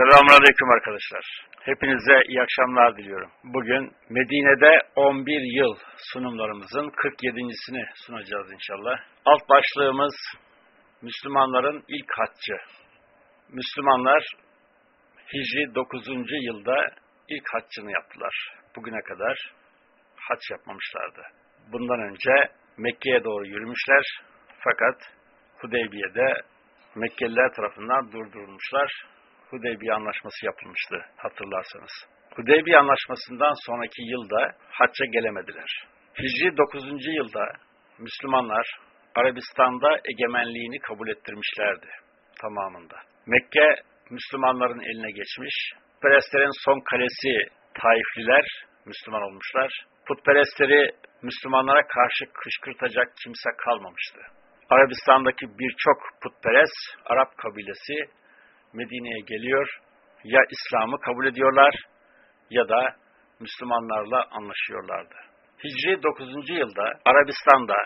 Selamun Aleyküm arkadaşlar. Hepinize iyi akşamlar diliyorum. Bugün Medine'de 11 yıl sunumlarımızın 47.sini sunacağız inşallah. Alt başlığımız Müslümanların ilk haccı. Müslümanlar Hicri 9. yılda ilk haccını yaptılar. Bugüne kadar hac yapmamışlardı. Bundan önce Mekke'ye doğru yürümüşler fakat Hudeybiye'de Mekkeliler tarafından durdurulmuşlar. Hudeybiye Anlaşması yapılmıştı hatırlarsanız. Hudeybiye Anlaşması'ndan sonraki yılda hacca gelemediler. Hicri 9. yılda Müslümanlar Arabistan'da egemenliğini kabul ettirmişlerdi tamamında. Mekke Müslümanların eline geçmiş. Putperestlerin son kalesi Taifliler Müslüman olmuşlar. Putperestleri Müslümanlara karşı kışkırtacak kimse kalmamıştı. Arabistan'daki birçok putperest Arap kabilesi Medine'ye geliyor. Ya İslam'ı kabul ediyorlar ya da Müslümanlarla anlaşıyorlardı. Hicri 9. yılda Arabistan'da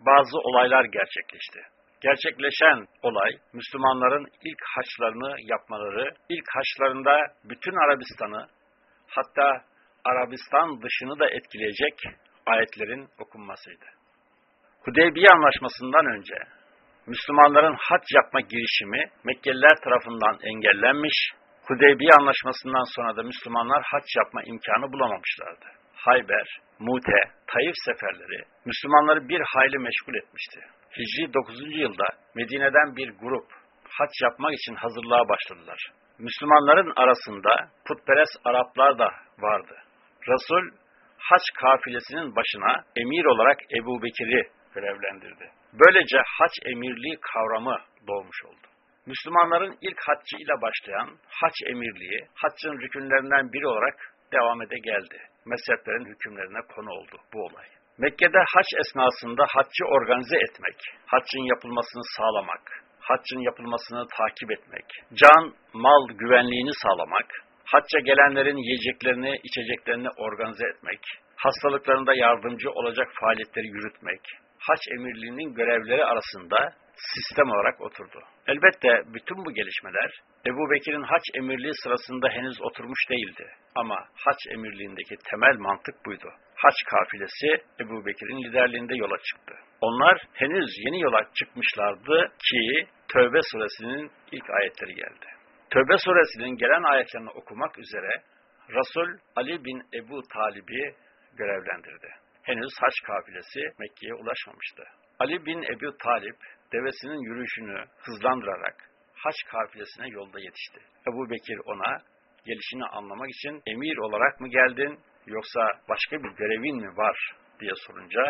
bazı olaylar gerçekleşti. Gerçekleşen olay Müslümanların ilk haçlarını yapmaları, ilk haçlarında bütün Arabistan'ı hatta Arabistan dışını da etkileyecek ayetlerin okunmasıydı. Hudeybiye Anlaşması'ndan önce Müslümanların hac yapma girişimi Mekkeliler tarafından engellenmiş, Hudeybiye Anlaşması'ndan sonra da Müslümanlar hac yapma imkanı bulamamışlardı. Hayber, Mute, Taif seferleri Müslümanları bir hayli meşgul etmişti. Hicri 9. yılda Medine'den bir grup hac yapmak için hazırlığa başladılar. Müslümanların arasında putperest Araplar da vardı. Resul hac kafilesinin başına emir olarak Ebu Bekir'i görevlendirdi. Böylece hac emirliği kavramı doğmuş oldu. Müslümanların ilk haccı ile başlayan hac emirliği, haccın rükünlerinden biri olarak devam ede geldi. Mezheplerin hükümlerine konu oldu bu olay. Mekke'de hac esnasında haccı organize etmek, haccın yapılmasını sağlamak, haccın yapılmasını takip etmek, can, mal güvenliğini sağlamak, hacca gelenlerin yiyeceklerini, içeceklerini organize etmek, hastalıklarında yardımcı olacak faaliyetleri yürütmek, haç emirliğinin görevleri arasında sistem olarak oturdu. Elbette bütün bu gelişmeler Ebu Bekir'in haç emirliği sırasında henüz oturmuş değildi. Ama haç emirliğindeki temel mantık buydu. Haç kafilesi Ebu Bekir'in liderliğinde yola çıktı. Onlar henüz yeni yola çıkmışlardı ki Tövbe suresinin ilk ayetleri geldi. Tövbe suresinin gelen ayetlerini okumak üzere Resul Ali bin Ebu Talib'i görevlendirdi henüz haç kafilesi Mekke'ye ulaşmamıştı. Ali bin Ebu Talip devesinin yürüyüşünü hızlandırarak haç kafilesine yolda yetişti. Ebu Bekir ona gelişini anlamak için emir olarak mı geldin yoksa başka bir görevin mi var diye sorunca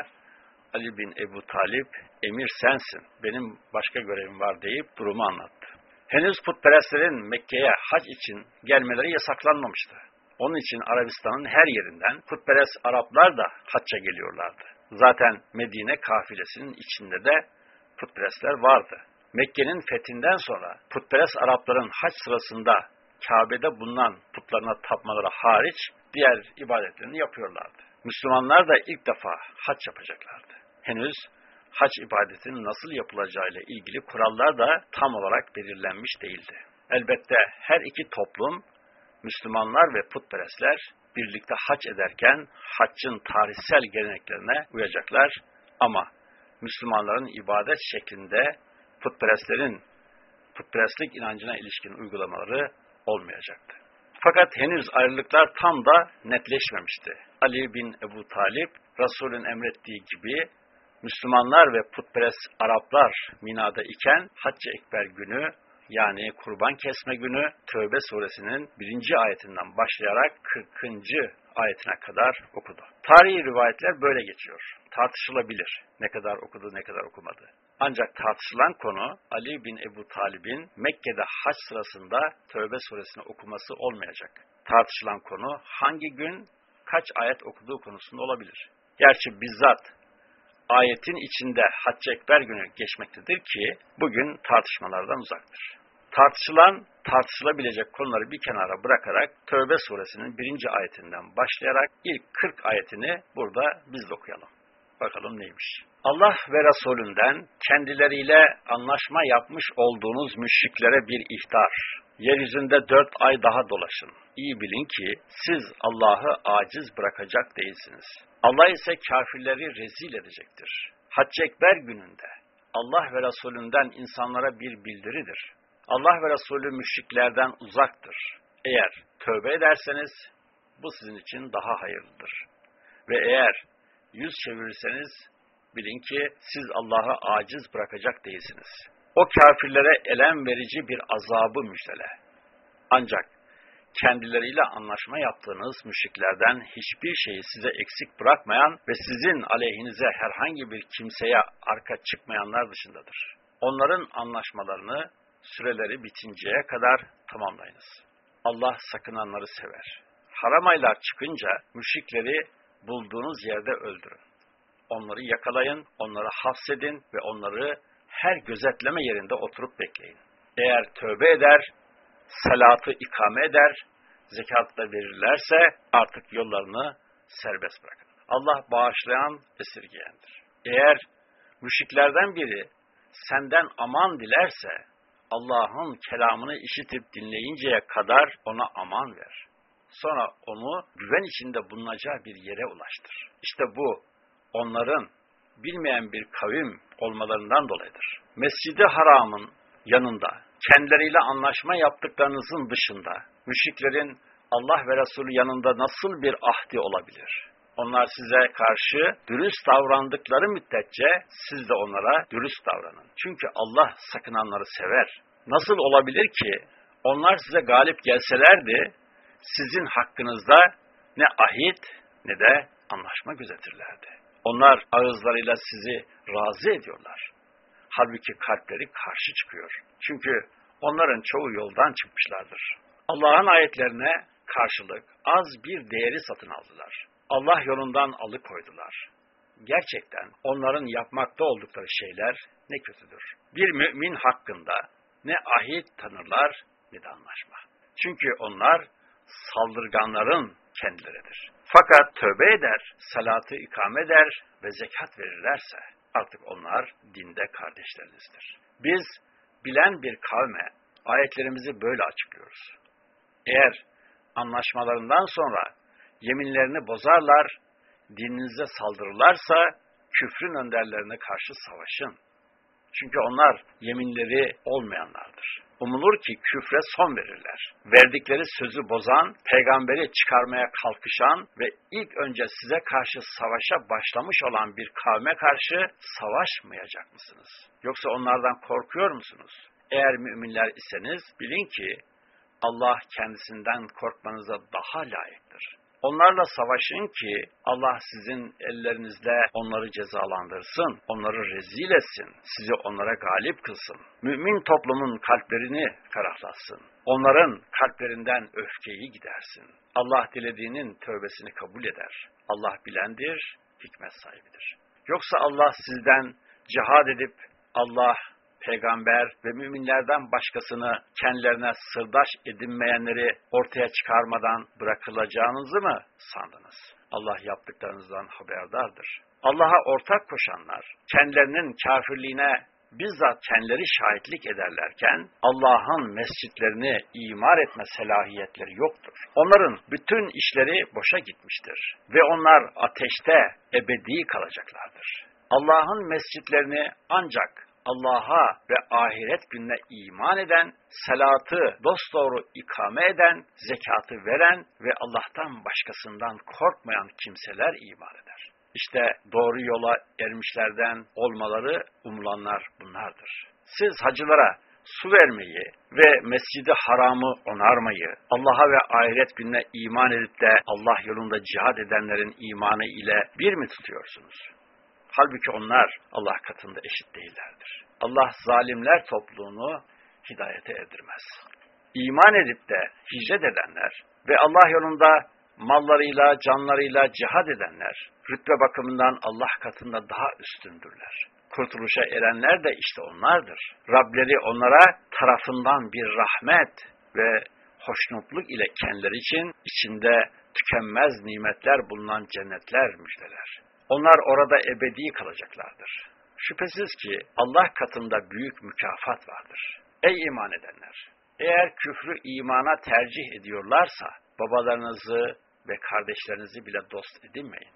Ali bin Ebu Talip emir sensin benim başka görevim var deyip durumu anlattı. Henüz putperestlerin Mekke'ye hac için gelmeleri yasaklanmamıştı. Onun için Arabistan'ın her yerinden putperest Araplar da hacca geliyorlardı. Zaten Medine kafilesinin içinde de putperestler vardı. Mekke'nin fethinden sonra putperest Arapların hac sırasında Kabe'de bulunan putlarına tapmaları hariç diğer ibadetlerini yapıyorlardı. Müslümanlar da ilk defa hac yapacaklardı. Henüz hac ibadetinin nasıl yapılacağıyla ilgili kurallar da tam olarak belirlenmiş değildi. Elbette her iki toplum Müslümanlar ve putperestler birlikte hac ederken haccın tarihsel geleneklerine uyacaklar ama Müslümanların ibadet şeklinde putperestlerin putperestlik inancına ilişkin uygulamaları olmayacaktı. Fakat henüz ayrılıklar tam da netleşmemişti. Ali bin Ebu Talip, Resulün emrettiği gibi Müslümanlar ve putperest Araplar Mina'da iken Hacc-ı Ekber günü yani kurban kesme günü Tövbe suresinin birinci ayetinden başlayarak 40. ayetine kadar okudu. Tarihi rivayetler böyle geçiyor. Tartışılabilir ne kadar okudu ne kadar okumadı. Ancak tartışılan konu Ali bin Ebu Talib'in Mekke'de haç sırasında Tövbe suresini okuması olmayacak. Tartışılan konu hangi gün kaç ayet okuduğu konusunda olabilir. Gerçi bizzat ayetin içinde Haccı Ekber günü geçmektedir ki bugün tartışmalardan uzaktır. Tartışılan, tartışılabilecek konuları bir kenara bırakarak Tövbe suresinin birinci ayetinden başlayarak ilk 40 ayetini burada biz okuyalım. Bakalım neymiş. Allah ve Resulünden kendileriyle anlaşma yapmış olduğunuz müşriklere bir ihtar. yeryüzünde dört ay daha dolaşın. İyi bilin ki siz Allah'ı aciz bırakacak değilsiniz. Allah ise kafirleri rezil edecektir. Ekber gününde Allah ve Resulünden insanlara bir bildiridir. Allah ve Resulü müşriklerden uzaktır. Eğer tövbe ederseniz bu sizin için daha hayırlıdır. Ve eğer yüz çevirirseniz bilin ki siz Allah'ı aciz bırakacak değilsiniz. O kafirlere elem verici bir azabı müjdele. Ancak kendileriyle anlaşma yaptığınız müşriklerden hiçbir şeyi size eksik bırakmayan ve sizin aleyhinize herhangi bir kimseye arka çıkmayanlar dışındadır. Onların anlaşmalarını süreleri bitinceye kadar tamamlayınız. Allah sakınanları sever. Haram aylar çıkınca müşrikleri bulduğunuz yerde öldürün. Onları yakalayın, onları hapsedin ve onları her gözetleme yerinde oturup bekleyin. Eğer tövbe eder, salatı ikame eder, zekat da verirlerse artık yollarını serbest bırakın. Allah bağışlayan, esirgeyendir. Eğer müşriklerden biri senden aman dilerse, Allah'ın kelamını işitip dinleyinceye kadar ona aman ver. Sonra onu güven içinde bulunacağı bir yere ulaştır. İşte bu onların bilmeyen bir kavim olmalarından dolayıdır. Mescidi Haram'ın yanında kendileriyle anlaşma yaptıklarınızın dışında müşriklerin Allah ve Resulü yanında nasıl bir ahdi olabilir? Onlar size karşı dürüst davrandıkları müddetçe siz de onlara dürüst davranın. Çünkü Allah sakınanları sever. Nasıl olabilir ki onlar size galip gelselerdi sizin hakkınızda ne ahit ne de anlaşma gözetirlerdi. Onlar ağızlarıyla sizi razı ediyorlar. Halbuki kalpleri karşı çıkıyor. Çünkü onların çoğu yoldan çıkmışlardır. Allah'ın ayetlerine karşılık az bir değeri satın aldılar. Allah yolundan alıkoydular. Gerçekten onların yapmakta oldukları şeyler ne kötüdür. Bir mümin hakkında ne ahit tanırlar ne de anlaşma. Çünkü onlar saldırganların kendileridir. Fakat tövbe eder, salatı ikame eder ve zekat verirlerse artık onlar dinde kardeşlerinizdir. Biz bilen bir kavme ayetlerimizi böyle açıklıyoruz. Eğer anlaşmalarından sonra yeminlerini bozarlar, dininize saldırırlarsa küfrün önderlerine karşı savaşın. Çünkü onlar yeminleri olmayanlardır. Umulur ki küfre son verirler. Verdikleri sözü bozan, peygamberi çıkarmaya kalkışan ve ilk önce size karşı savaşa başlamış olan bir kavme karşı savaşmayacak mısınız? Yoksa onlardan korkuyor musunuz? Eğer müminler iseniz bilin ki Allah kendisinden korkmanıza daha layıktır. Onlarla savaşın ki Allah sizin ellerinizle onları cezalandırsın, onları rezil etsin, sizi onlara galip kılsın. Mümin toplumun kalplerini ferahlatsın. Onların kalplerinden öfkeyi gidersin. Allah dilediğinin tövbesini kabul eder. Allah bilendir, hikmet sahibidir. Yoksa Allah sizden cihad edip Allah peygamber ve müminlerden başkasını kendilerine sırdaş edinmeyenleri ortaya çıkarmadan bırakılacağınızı mı sandınız? Allah yaptıklarınızdan haberdardır. Allah'a ortak koşanlar kendilerinin kafirliğine bizzat kendileri şahitlik ederlerken Allah'ın mescitlerini imar etme selahiyetleri yoktur. Onların bütün işleri boşa gitmiştir ve onlar ateşte ebedi kalacaklardır. Allah'ın mescitlerini ancak Allah'a ve ahiret gününe iman eden, salatı dosdoğru ikame eden, zekatı veren ve Allah'tan başkasından korkmayan kimseler iman eder. İşte doğru yola ermişlerden olmaları umulanlar bunlardır. Siz hacılara su vermeyi ve mescidi haramı onarmayı, Allah'a ve ahiret gününe iman edip de Allah yolunda cihad edenlerin imanı ile bir mi tutuyorsunuz? Halbuki onlar Allah katında eşit değillerdir. Allah zalimler topluluğunu hidayete erdirmez. İman edip de hicret edenler ve Allah yolunda mallarıyla, canlarıyla cihad edenler, rütbe bakımından Allah katında daha üstündürler. Kurtuluşa erenler de işte onlardır. Rableri onlara tarafından bir rahmet ve hoşnutluk ile kendileri için içinde tükenmez nimetler bulunan cennetler müjdeler. Onlar orada ebedi kalacaklardır. Şüphesiz ki Allah katında büyük mükafat vardır. Ey iman edenler! Eğer küfrü imana tercih ediyorlarsa babalarınızı ve kardeşlerinizi bile dost edinmeyin.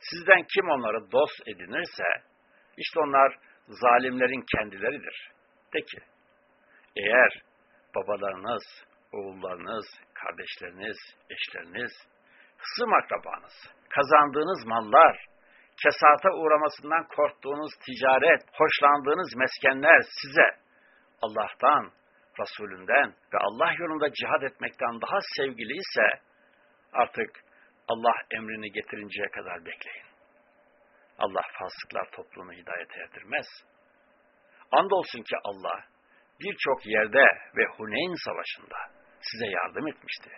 Sizden kim onları dost edinirse işte onlar zalimlerin kendileridir. De ki eğer babalarınız, oğullarınız, kardeşleriniz, eşleriniz, hısım akrabanız, kazandığınız mallar, kesata uğramasından korktuğunuz ticaret, hoşlandığınız meskenler size Allah'tan, Resulünden ve Allah yolunda cihad etmekten daha sevgiliyse artık Allah emrini getirinceye kadar bekleyin. Allah fasıklar topluluğunu hidayete erdirmez. Andolsun ki Allah birçok yerde ve Huneyn Savaşı'nda size yardım etmişti.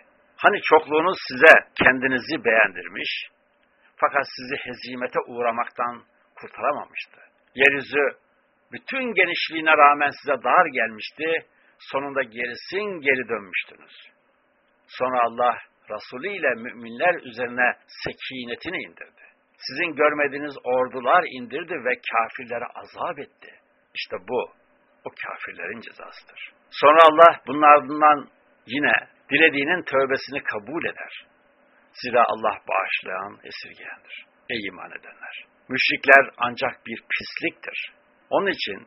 Hani çokluğunuz size kendinizi beğendirmiş, fakat sizi hezimete uğramaktan kurtaramamıştı. Yeryüzü bütün genişliğine rağmen size dar gelmişti, sonunda gerisin geri dönmüştünüz. Sonra Allah Resulü ile müminler üzerine sekinetini indirdi. Sizin görmediğiniz ordular indirdi ve kafirlere azap etti. İşte bu, o kafirlerin cezasıdır. Sonra Allah bunun ardından yine dilediğinin tövbesini kabul eder. Zira Allah bağışlayan, esirgeyendir. Ey iman edenler! Müşrikler ancak bir pisliktir. Onun için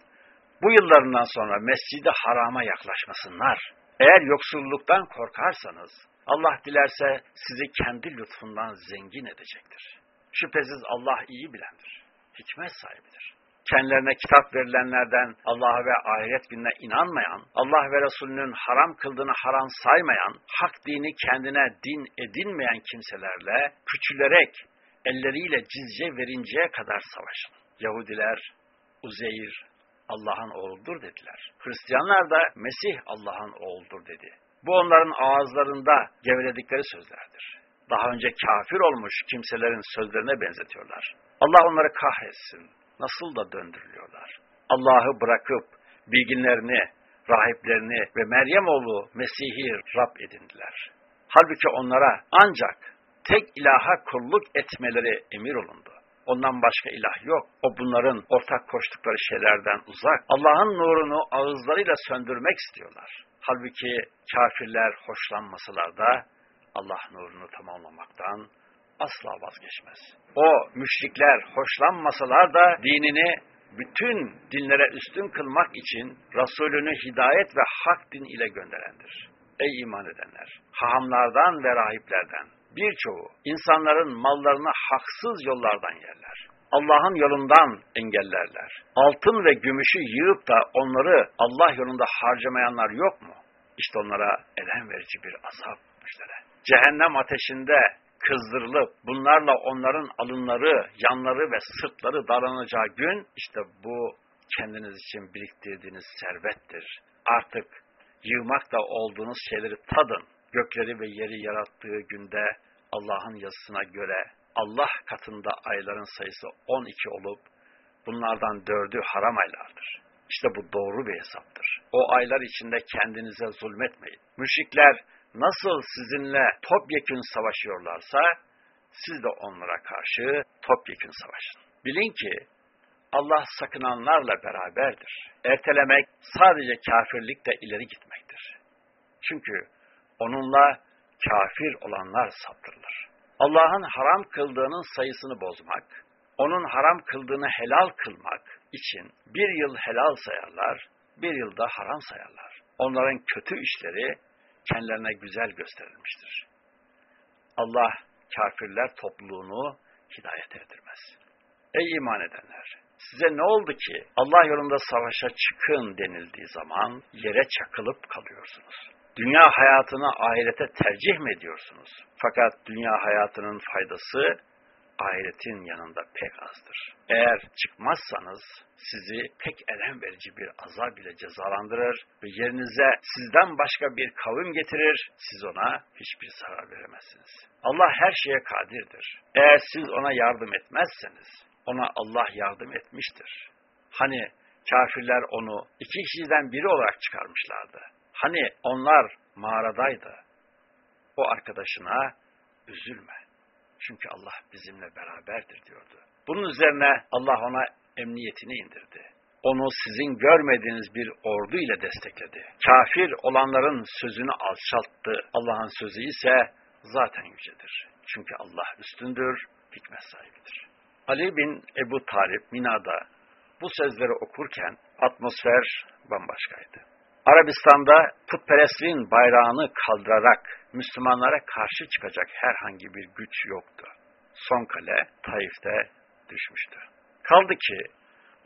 bu yıllarından sonra mescidi harama yaklaşmasınlar. Eğer yoksulluktan korkarsanız Allah dilerse sizi kendi lütfundan zengin edecektir. Şüphesiz Allah iyi bilendir, hikmet sahibidir. Kendilerine kitap verilenlerden Allah'a ve ahiret gününe inanmayan, Allah ve Resulünün haram kıldığını haram saymayan, hak dini kendine din edinmeyen kimselerle küçülerek elleriyle cizye verinceye kadar savaşın. Yahudiler, Uzeyr, Allah'ın oğludur dediler. Hristiyanlar da Mesih Allah'ın oğludur dedi. Bu onların ağızlarında gevredikleri sözlerdir. Daha önce kafir olmuş kimselerin sözlerine benzetiyorlar. Allah onları kahretsin. Nasıl da döndürülüyorlar. Allah'ı bırakıp bilginlerini, rahiplerini ve Meryem oğlu Mesih'i Rab edindiler. Halbuki onlara ancak tek ilaha kulluk etmeleri emir olundu. Ondan başka ilah yok. O bunların ortak koştukları şeylerden uzak. Allah'ın nurunu ağızlarıyla söndürmek istiyorlar. Halbuki kafirler hoşlanmasalar da Allah nurunu tamamlamaktan asla vazgeçmez. O müşrikler hoşlanmasalar da dinini bütün dinlere üstün kılmak için Resulünü hidayet ve hak din ile gönderendir. Ey iman edenler! Hahamlardan ve rahiplerden birçoğu insanların mallarını haksız yollardan yerler. Allah'ın yolundan engellerler. Altın ve gümüşü yığıp da onları Allah yolunda harcamayanlar yok mu? İşte onlara elem verici bir azap müjdele. Cehennem ateşinde kızdırılıp bunlarla onların alınları, yanları ve sırtları daranacağı gün işte bu kendiniz için biriktirdiğiniz servettir. Artık yığmakta olduğunuz şeyleri tadın. Gökleri ve yeri yarattığı günde Allah'ın yazısına göre Allah katında ayların sayısı 12 olup bunlardan dördü haram aylardır. İşte bu doğru bir hesaptır. O aylar içinde kendinize zulmetmeyin. Müşrikler nasıl sizinle topyekün savaşıyorlarsa siz de onlara karşı topyekün savaşın. Bilin ki Allah sakınanlarla beraberdir. Ertelemek sadece kafirlikte ileri gitmektir. Çünkü onunla kafir olanlar saptırılır. Allah'ın haram kıldığının sayısını bozmak, onun haram kıldığını helal kılmak için bir yıl helal sayarlar, bir yılda haram sayarlar. Onların kötü işleri kendilerine güzel gösterilmiştir. Allah kafirler topluluğunu hidayet erdirmez. Ey iman edenler! Size ne oldu ki Allah yolunda savaşa çıkın denildiği zaman yere çakılıp kalıyorsunuz? Dünya hayatını ahirete tercih mi ediyorsunuz? Fakat dünya hayatının faydası ahiretin yanında pek azdır. Eğer çıkmazsanız sizi pek elem verici bir azab ile cezalandırır ve yerinize sizden başka bir kavim getirir, siz ona hiçbir zarar veremezsiniz. Allah her şeye kadirdir. Eğer siz ona yardım etmezseniz, ona Allah yardım etmiştir. Hani kafirler onu iki kişiden biri olarak çıkarmışlardı. Hani onlar mağaradaydı. O arkadaşına üzülme. Çünkü Allah bizimle beraberdir diyordu. Bunun üzerine Allah ona emniyetini indirdi. onu sizin görmediğiniz bir ordu ile destekledi. Kafir olanların sözünü alçalttı. Allah'ın sözü ise zaten yücedir. Çünkü Allah üstündür, hikmet sahibidir. Ali bin Ebu Talip Mina'da bu sözleri okurken atmosfer bambaşkaydı. Arabistan'da putperestliğin bayrağını kaldırarak Müslümanlara karşı çıkacak herhangi bir güç yoktu. Son kale Taif'te düşmüştü. Kaldı ki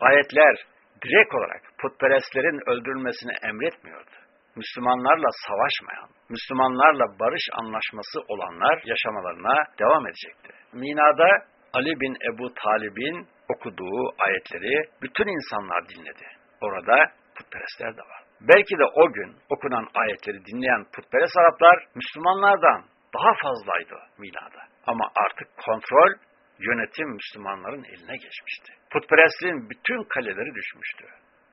ayetler direkt olarak putperestlerin öldürülmesini emretmiyordu. Müslümanlarla savaşmayan, Müslümanlarla barış anlaşması olanlar yaşamalarına devam edecekti. Mina'da Ali bin Ebu Talib'in okuduğu ayetleri bütün insanlar dinledi. Orada putperestler de var. Belki de o gün okunan ayetleri dinleyen putperest Araplar Müslümanlardan daha fazlaydı Mina'da. Ama artık kontrol, yönetim Müslümanların eline geçmişti. Putperestliğin bütün kaleleri düşmüştü.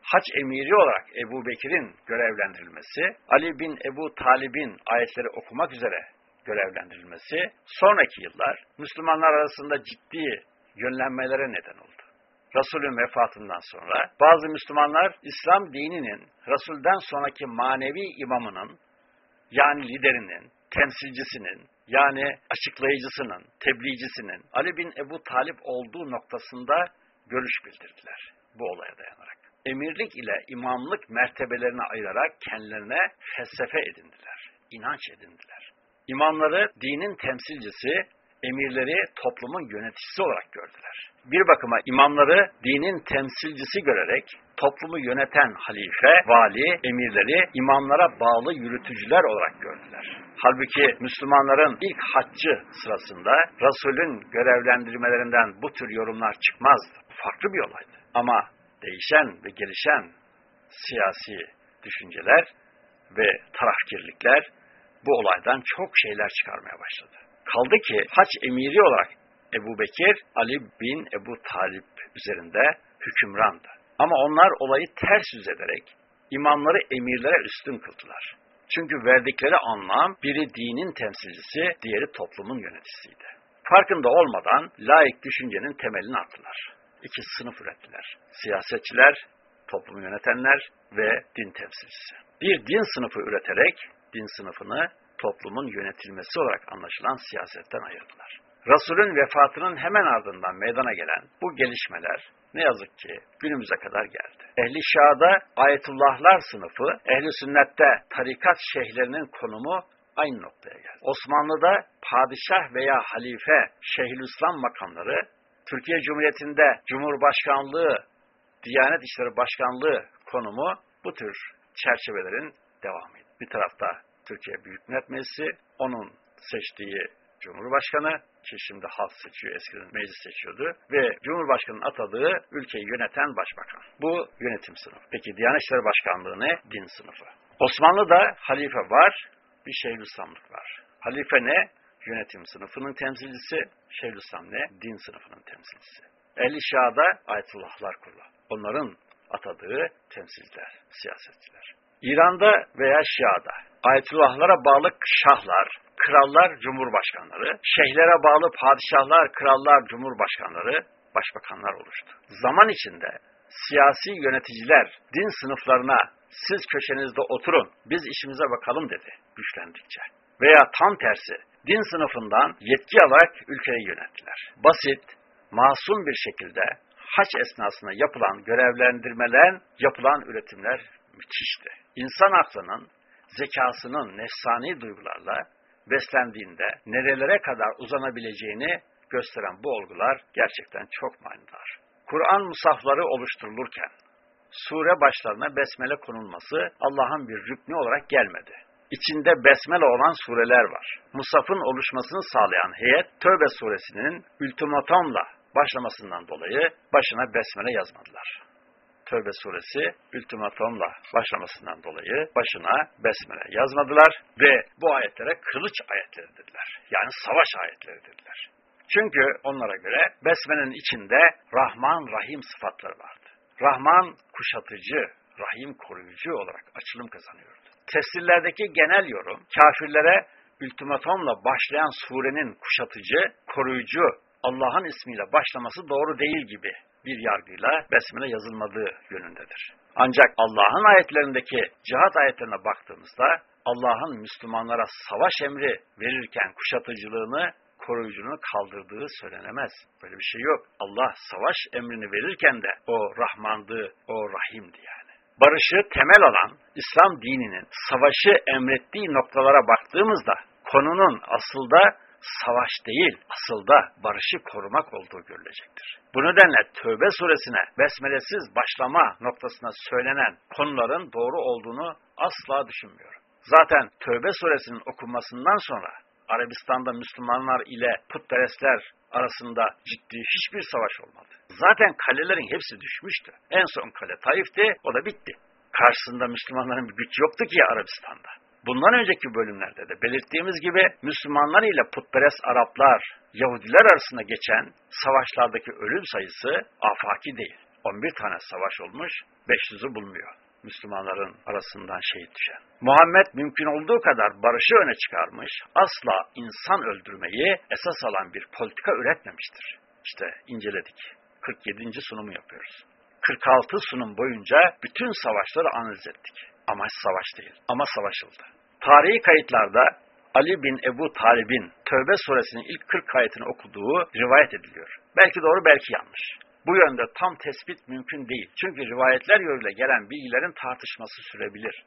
Haç emiri olarak Ebu Bekir'in görevlendirilmesi, Ali bin Ebu Talib'in ayetleri okumak üzere görevlendirilmesi, sonraki yıllar Müslümanlar arasında ciddi yönlenmelere neden oldu. Resulün vefatından sonra bazı Müslümanlar İslam dininin Resul'den sonraki manevi imamının yani liderinin, temsilcisinin yani açıklayıcısının, tebliğcisinin Ali bin Ebu Talip olduğu noktasında görüş bildirdiler bu olaya dayanarak. Emirlik ile imamlık mertebelerini ayırarak kendilerine felsefe edindiler, inanç edindiler. İmamları dinin temsilcisi, emirleri toplumun yöneticisi olarak gördüler. Bir bakıma imamları dinin temsilcisi görerek toplumu yöneten halife, vali, emirleri imamlara bağlı yürütücüler olarak gördüler. Halbuki Müslümanların ilk haccı sırasında Resulün görevlendirmelerinden bu tür yorumlar çıkmazdı. Farklı bir olaydı. Ama değişen ve gelişen siyasi düşünceler ve tarafkirlikler bu olaydan çok şeyler çıkarmaya başladı. Kaldı ki haç emiri olarak Ebu Bekir, Ali bin Ebu Talip üzerinde hükümrandı. Ama onlar olayı ters yüz ederek imamları emirlere üstün kıldılar. Çünkü verdikleri anlam biri dinin temsilcisi, diğeri toplumun yöneticisiydi. Farkında olmadan laik düşüncenin temelini attılar. İki sınıf ürettiler. Siyasetçiler, toplumu yönetenler ve din temsilcisi. Bir din sınıfı üreterek din sınıfını toplumun yönetilmesi olarak anlaşılan siyasetten ayırdılar. Resulün vefatının hemen ardından meydana gelen bu gelişmeler ne yazık ki günümüze kadar geldi. Ehli Şia'da ayetullahlar sınıfı, ehli sünnette tarikat şeyhlerinin konumu aynı noktaya geldi. Osmanlı'da padişah veya halife, şeyhülislam makamları, Türkiye Cumhuriyeti'nde Cumhurbaşkanlığı, Diyanet İşleri Başkanlığı konumu bu tür çerçevelerin devamıydı. Bir tarafta Türkiye Büyük Millet Meclisi, onun seçtiği Cumhurbaşkanı ki şimdi halk seçiyor, eskiden meclis seçiyordu ve Cumhurbaşkanı'nın atadığı ülkeyi yöneten başbakan. Bu yönetim sınıfı. Peki Diyanet İşleri Başkanlığı ne? Din sınıfı. Osmanlı'da halife var, bir Şeyhülislamlık var. Halife ne? Yönetim sınıfının temsilcisi, Şeyhülislam ne? Din sınıfının temsilcisi. Ehli Şia'da Ayetullahlar kurulu. Onların atadığı temsilciler, siyasetçiler. İran'da veya Şia'da Ayetullahlara bağlı şahlar, krallar, cumhurbaşkanları, şeyhlere bağlı padişahlar, krallar, cumhurbaşkanları, başbakanlar oluştu. Zaman içinde siyasi yöneticiler din sınıflarına siz köşenizde oturun, biz işimize bakalım dedi güçlendikçe. Veya tam tersi din sınıfından yetki alarak ülkeyi yönettiler. Basit, masum bir şekilde haç esnasında yapılan görevlendirmeler, yapılan üretimler müthişti. İnsan aklının, zekasının nefsani duygularla beslendiğinde nerelere kadar uzanabileceğini gösteren bu olgular gerçekten çok manidar. Kur'an musafları oluşturulurken sure başlarına besmele konulması Allah'ın bir rüknü olarak gelmedi. İçinde besmele olan sureler var. Musaf'ın oluşmasını sağlayan heyet Tövbe suresinin ultimatomla başlamasından dolayı başına besmele yazmadılar. Tövbe suresi ultimatomla başlamasından dolayı başına besmele yazmadılar ve bu ayetlere kılıç ayetleri dediler. Yani savaş ayetleri dediler. Çünkü onlara göre besmelenin içinde Rahman, Rahim sıfatları vardı. Rahman kuşatıcı, Rahim koruyucu olarak açılım kazanıyordu. Tefsirlerdeki genel yorum kafirlere ultimatomla başlayan surenin kuşatıcı, koruyucu, Allah'ın ismiyle başlaması doğru değil gibi bir yargıyla besmele yazılmadığı yönündedir. Ancak Allah'ın ayetlerindeki cihat ayetlerine baktığımızda Allah'ın Müslümanlara savaş emri verirken kuşatıcılığını koruyuculuğunu kaldırdığı söylenemez. Böyle bir şey yok. Allah savaş emrini verirken de o Rahmandı, o Rahimdi yani. Barışı temel alan İslam dininin savaşı emrettiği noktalara baktığımızda konunun asılda savaş değil, asılda barışı korumak olduğu görülecektir. Bu nedenle Tövbe suresine besmelesiz başlama noktasına söylenen konuların doğru olduğunu asla düşünmüyorum. Zaten Tövbe suresinin okunmasından sonra Arabistan'da Müslümanlar ile putperestler arasında ciddi hiçbir savaş olmadı. Zaten kalelerin hepsi düşmüştü. En son kale Taif'ti, o da bitti. Karşısında Müslümanların bir güç yoktu ki Arabistan'da. Bundan önceki bölümlerde de belirttiğimiz gibi Müslümanlar ile putperest Araplar, Yahudiler arasında geçen savaşlardaki ölüm sayısı afaki değil. 11 tane savaş olmuş, 500'ü bulmuyor. Müslümanların arasından şehit düşen. Muhammed mümkün olduğu kadar barışı öne çıkarmış, asla insan öldürmeyi esas alan bir politika üretmemiştir. İşte inceledik. 47. sunumu yapıyoruz. 46 sunum boyunca bütün savaşları analiz ettik. Amaç savaş değil ama savaşıldı. Tarihi kayıtlarda Ali bin Ebu Talib'in Tövbe suresinin ilk 40 ayetini okuduğu rivayet ediliyor. Belki doğru belki yanlış. Bu yönde tam tespit mümkün değil. Çünkü rivayetler yoluyla gelen bilgilerin tartışması sürebilir.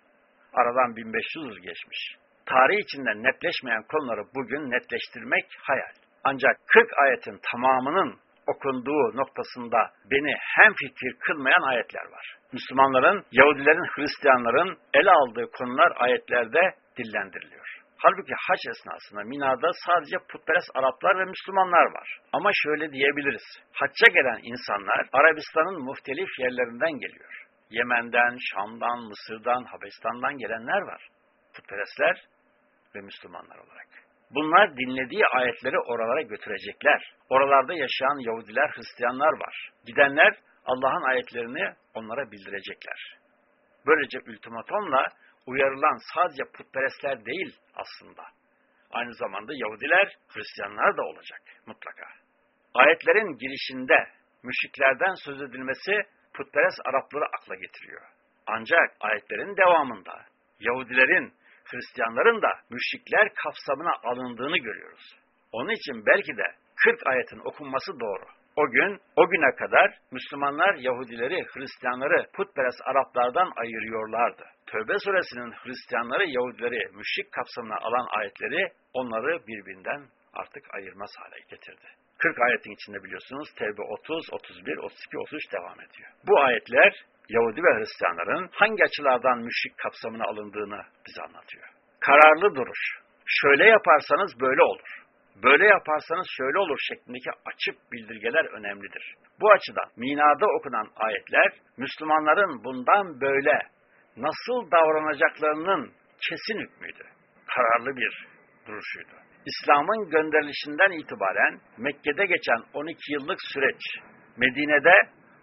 Aradan 1500 yıl geçmiş. Tarih içinde netleşmeyen konuları bugün netleştirmek hayal. Ancak 40 ayetin tamamının okunduğu noktasında beni hem fikir kılmayan ayetler var. Müslümanların, Yahudilerin, Hristiyanların ele aldığı konular ayetlerde dillendiriliyor. Halbuki haç esnasında Mina'da sadece putperest Araplar ve Müslümanlar var. Ama şöyle diyebiliriz. Hacca gelen insanlar Arabistan'ın muhtelif yerlerinden geliyor. Yemen'den, Şam'dan, Mısır'dan, Habeşistan'dan gelenler var. Putperestler ve Müslümanlar olarak. Bunlar dinlediği ayetleri oralara götürecekler. Oralarda yaşayan Yahudiler, Hristiyanlar var. Gidenler Allah'ın ayetlerini onlara bildirecekler. Böylece ultimatomla uyarılan sadece putperestler değil aslında. Aynı zamanda Yahudiler, Hristiyanlar da olacak mutlaka. Ayetlerin girişinde müşriklerden söz edilmesi putperest Arapları akla getiriyor. Ancak ayetlerin devamında Yahudilerin, Hristiyanların da müşrikler kapsamına alındığını görüyoruz. Onun için belki de 40 ayetin okunması doğru. O gün, o güne kadar Müslümanlar Yahudileri, Hristiyanları putperest Araplardan ayırıyorlardı. Tövbe suresinin Hristiyanları, Yahudileri müşrik kapsamına alan ayetleri onları birbirinden artık ayırmaz hale getirdi. 40 ayetin içinde biliyorsunuz Tevbe 30, 31, 32, 33 devam ediyor. Bu ayetler Yahudi ve Hristiyanların hangi açılardan müşrik kapsamına alındığını bize anlatıyor. Kararlı duruş. Şöyle yaparsanız böyle olur. Böyle yaparsanız şöyle olur şeklindeki açık bildirgeler önemlidir. Bu açıdan minada okunan ayetler Müslümanların bundan böyle nasıl davranacaklarının kesin hükmüydü. Kararlı bir duruşuydu. İslam'ın gönderilişinden itibaren Mekke'de geçen 12 yıllık süreç, Medine'de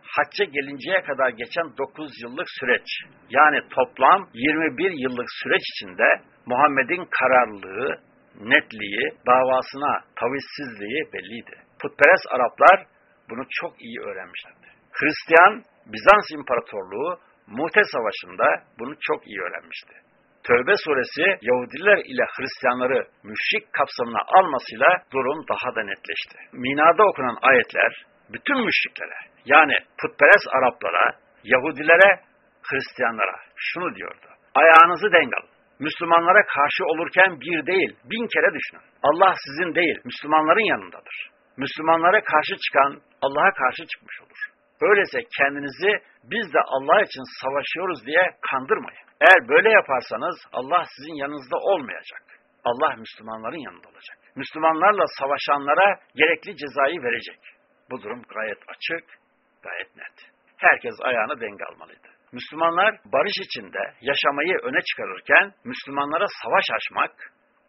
hacca gelinceye kadar geçen 9 yıllık süreç, yani toplam 21 yıllık süreç içinde Muhammed'in kararlılığı, netliği, davasına tavizsizliği belliydi. Putperest Araplar bunu çok iyi öğrenmişlerdi. Hristiyan, Bizans İmparatorluğu Muhte Savaşı'nda bunu çok iyi öğrenmişti. Tövbe suresi Yahudiler ile Hristiyanları müşrik kapsamına almasıyla durum daha da netleşti. Mina'da okunan ayetler bütün müşriklere yani putperest Araplara, Yahudilere, Hristiyanlara şunu diyordu. Ayağınızı denk. Müslümanlara karşı olurken bir değil, bin kere düşünün. Allah sizin değil, Müslümanların yanındadır. Müslümanlara karşı çıkan Allah'a karşı çıkmış olur. Öyleyse kendinizi biz de Allah için savaşıyoruz diye kandırmayın. Eğer böyle yaparsanız Allah sizin yanınızda olmayacak. Allah Müslümanların yanında olacak. Müslümanlarla savaşanlara gerekli cezayı verecek. Bu durum gayet açık, gayet net. Herkes ayağını denk almalıydı. Müslümanlar barış içinde yaşamayı öne çıkarırken Müslümanlara savaş açmak,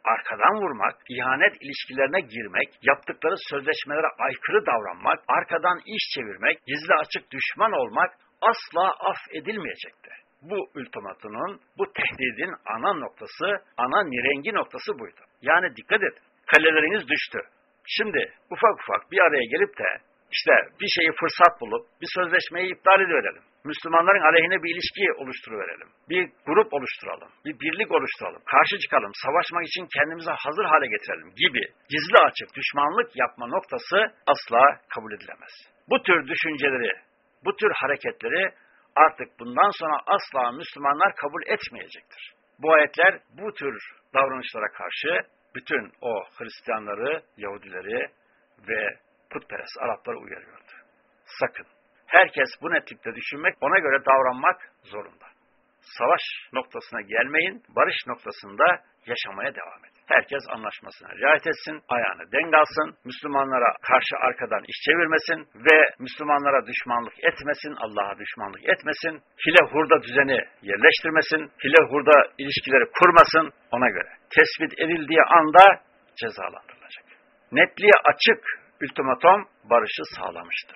arkadan vurmak, ihanet ilişkilerine girmek, yaptıkları sözleşmelere aykırı davranmak, arkadan iş çevirmek, gizli açık düşman olmak asla af edilmeyecekti. Bu ultimatunun, bu tehdidin ana noktası, ana nirengi noktası buydu. Yani dikkat edin, kaleleriniz düştü. Şimdi ufak ufak bir araya gelip de İşte bir şeyi fırsat bulup bir sözleşmeyi iptal ediverelim. Müslümanların aleyhine bir ilişki oluşturuverelim. Bir grup oluşturalım. Bir birlik oluşturalım. Karşı çıkalım. Savaşmak için kendimizi hazır hale getirelim gibi gizli açık düşmanlık yapma noktası asla kabul edilemez. Bu tür düşünceleri, bu tür hareketleri artık bundan sonra asla Müslümanlar kabul etmeyecektir. Bu ayetler bu tür davranışlara karşı bütün o Hristiyanları, Yahudileri ve putperest Arapları uyarıyordu. Sakın. Herkes bu netlikte düşünmek, ona göre davranmak zorunda. Savaş noktasına gelmeyin, barış noktasında yaşamaya devam edin. Herkes anlaşmasına riayet etsin, ayağını denk alsın, Müslümanlara karşı arkadan iş çevirmesin ve Müslümanlara düşmanlık etmesin, Allah'a düşmanlık etmesin, hile hurda düzeni yerleştirmesin, hile hurda ilişkileri kurmasın ona göre. Tespit edildiği anda cezalandırılacak. Netliğe açık ultimatom barışı sağlamıştı.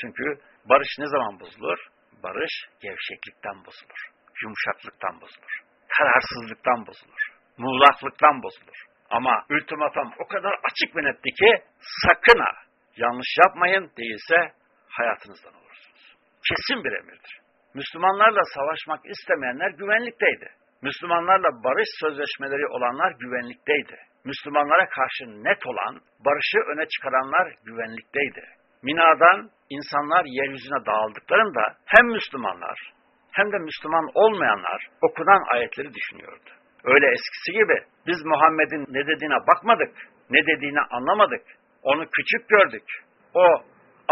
Çünkü barış ne zaman bozulur? Barış gevşeklikten bozulur, yumuşaklıktan bozulur, kararsızlıktan bozulur, muğlaklıktan bozulur. Ama ultimatom o kadar açık ve netti ki sakın ha yanlış yapmayın değilse hayatınızdan olursunuz. Kesin bir emirdir. Müslümanlarla savaşmak istemeyenler güvenlikteydi. Müslümanlarla barış sözleşmeleri olanlar güvenlikteydi. Müslümanlara karşı net olan, barışı öne çıkaranlar güvenlikteydi. Mina'dan insanlar yeryüzüne dağıldıklarında hem Müslümanlar hem de Müslüman olmayanlar okunan ayetleri düşünüyordu. Öyle eskisi gibi biz Muhammed'in ne dediğine bakmadık, ne dediğini anlamadık, onu küçük gördük. O